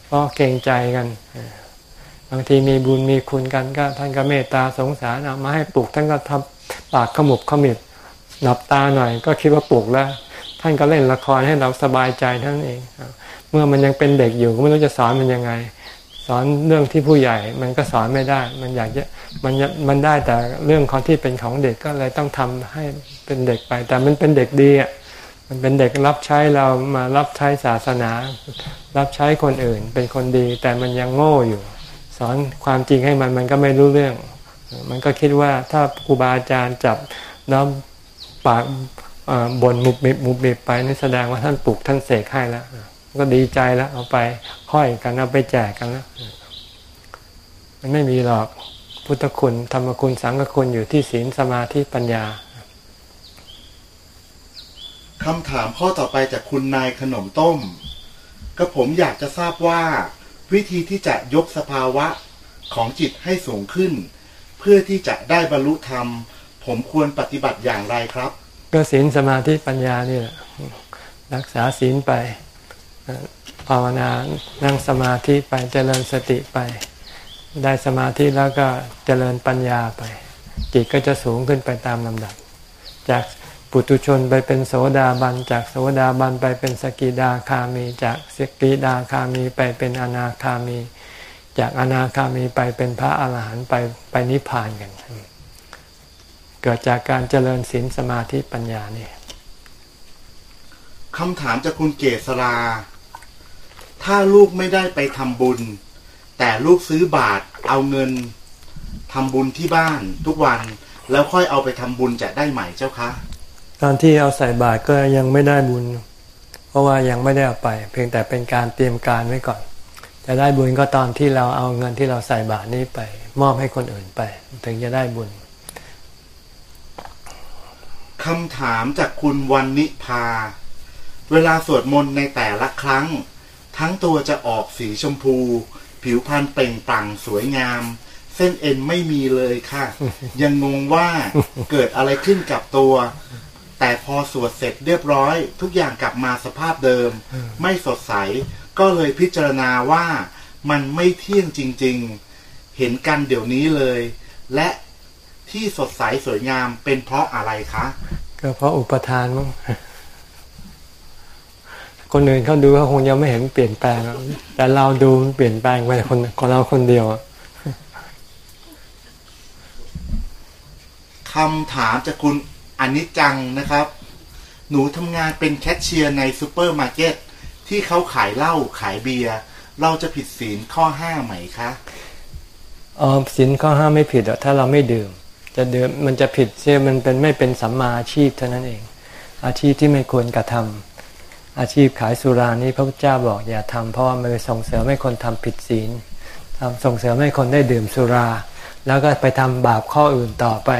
เพราะเกรงใจกัน บางทีมีบุญมีคุณกันก็ ท่านก็เมตตาสงสารเอามาให้ปลุกท่านก็ทำปากขมุบขมิบหลับตาหน่อย ก็คิดว่าปลุกแล้ว ท่านก็เล่นละครให้เราสบายใจท่านเอง เมื่อมันยังเป็นเด็กอยู่ก็ไม่รู้จะสอนมันยังไง อนเรื่องที่ผู้ใหญ่มันก็สอนไม่ได้ มันอยากจะมันมันได้แต่เรื่องของที่เป็นของเด็กก็เลยต้องทำให้เป็นเด็กไป แต่มันเป็นเด็กดีอะมันเป็นเด็กรับใช้เรามารับใช้ศาสนา รับใช้คนอื่น เป็นคนดี แต่มันยังโง่อยู่ สอนความจริงให้มันมันก็ไม่รู้เรื่อง มันก็คิดว่าถ้าครูบาอาจารย์จับแล้วปากบ่นมุบมิบมุบมิบไปนี่แสดงว่าท่านปลุกท่านเสกให้แล้ว ก็ดีใจแล้วเอาไปห้อยกันเอาไปแจกกันแล้วมันไม่มีหรอกพุทธคุณ ธรรมคุณสังฆคุณอยู่ที่ศีลสมาธิปัญญาคำถามข้อต่อไปจากคุณนายขนมต้มก็ผมอยากจะทราบว่า วิธีที่จะยกสภาวะของจิตให้สูงขึ้น เพื่อที่จะได้บรรลุธรรม ผมควรปฏิบัติอย่างไรครับ ก็ศีลสมาธิปัญญานี่แหละรักษาศีลไป ภาวนานั่งสมาธิไปเจริญสติไป ได้สมาธิแล้วก็เจริญปัญญาไป จิตก็จะสูงขึ้นไปตามลำดับ จากปุตุชนไปเป็นโสดาบัน จากโสดาบันไปเป็นสกิดาคามี จากสกิดาคามีไปเป็นอนาคามี จากอนาคามีไปเป็นพระอาหารหันต์ไปไปนิพพานกัน เกิดจากการเจริญศีลสมาธิปัญญานี่คำถามจากคุณเกษรา ถ้าลูกไม่ได้ไปทำบุญ แต่ลูกซื้อบาทเอาเงินทำบุญที่บ้านทุกวันแล้วค่อยเอาไปทำบุญจะได้ไหมเจ้าคะตอนที่เอาใส่บาตรก็ยังไม่ได้บุญ เพราะว่ายังไม่ได้เอาไป เพียงแต่เป็นการเตรียมการไว้ก่อน จะได้บุญก็ตอนที่เราเอาเงินที่เราใส่บาตรนี้ไป มอบให้คนอื่นไป ถึงจะได้บุญคำถามจากคุณวันนิพา เวลาสวดมนต์ในแต่ละครั้ง ทั้งตัวจะออกสีชมพู ผิวพรรณเปล่งปลั่งสวยงามแเส้นเอ็นไม่มีเลยค่ะ ยังงงว่าเกิดอะไรขึ้นกับตัว แต่พอสวดเสร็จเรียบร้อย ทุกอย่างกลับมาสภาพเดิม ไม่สดใส ก็เลยพิจารณาว่ามันไม่เที่ยงจริง ๆ เห็นกันเดี๋ยวนี้เลย และที่สดใสสวยงามเป็นเพราะอะไรคะ ก็เพราะอุปทานมั้ง คนอื่นเขาดูเขาคงยังไม่เห็นเปลี่ยนแปลงหรอกแต่เราดูมันเปลี่ยนแปลงไปคนคนเราคนเดียวอะคำถามจากคุณอนิจจังนะครับ หนูทำงานเป็นแคชเชียร์ในซูเปอร์มาร์เก็ตที่เขาขายเหล้าขายเบียร์เราจะผิดศีลข้อห้าไหมคะเออศีลข้อห้ามไม่ผิดหรอกถ้าเราไม่ดื่ม จะดื่มมันจะผิดศีลมันเป็นไม่เป็นสัมมาอาชีพเท่านั้นเอง อาชีพที่ไม่ควรกระทำ อาชีพขายสุรานี้พระพุทธเจ้าบอกอย่าทำเพราะว่ามันส่งเสริมให้คนทำผิดศีลทำส่งเสริมให้คนได้ดื่มสุรา แล้วก็ไปทำบาปข้ออื่นต่อไป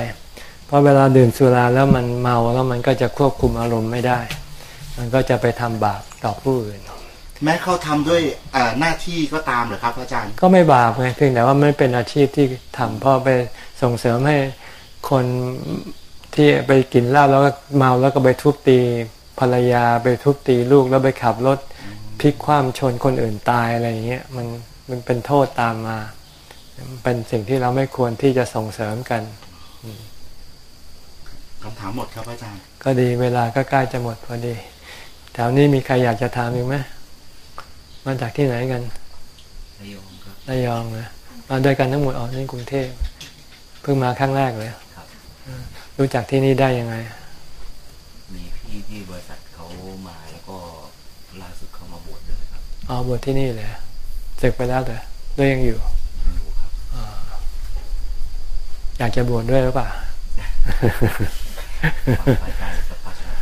เพราะเวลาดื่มสุราแล้วมันเมาแล้วมันก็จะควบคุมอารมณ์ไม่ได้ มันก็จะไปทำบาปต่อผู้อื่น แม้เขาทำด้วยอ่าหน้าที่ก็ตามเหรอครับอาจารย์ ก็ไม่บาปไงเพียงแต่ว่าไม่เป็นอาชีพที่ทำเพราะไปส่งเสริมให้คนที่ไปกินเหล้าแล้วก็เมาแล้วก็ไปทุบตี ภรรยาไปทุบตีลูกแล้วไปขับรถพลิกคว่ำชนคนอื่นตายอะไรอย่างเงี้ยมันมันเป็นโทษตามมา เป็นสิ่งที่เราไม่ควรที่จะส่งเสริมกันคำถามหมดครับอาจารย์ ก็ดีเวลาก็ใกล้จะหมดพอดี แถวนี้มีใครอยากจะถามอีกไหมมาจากที่ไหนกันระยองครับระยองนะมาด้วยกันทั้งหมดออกที่กรุงเทพเพิ่งมาครั้งแรกเลยครับรู้จักที่นี่ได้ยังไง มีพี่ที่บริษัทเขามาแล้วก็ล่าสุดเขามาบวช ด้วยครับอ๋อบวชที่นี่เลยศึกไปแล้วเหรอหรือยังอยู่ไม่รู้ครับอยากจะบวชด้วยหรือเปล่าฟังรายการสักพักแล้ว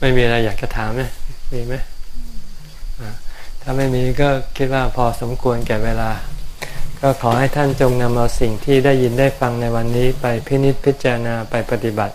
ไม่มีอะไรอยากจะถามไหมมีไหมอ่าถ้าไม่มีก็คิดว่าพอสมควรแก่เวลา ก็ขอให้ท่านจงนำเอาสิ่งที่ได้ยินได้ฟังในวันนี้ไปพินิจพิจารณาไปปฏิบัติ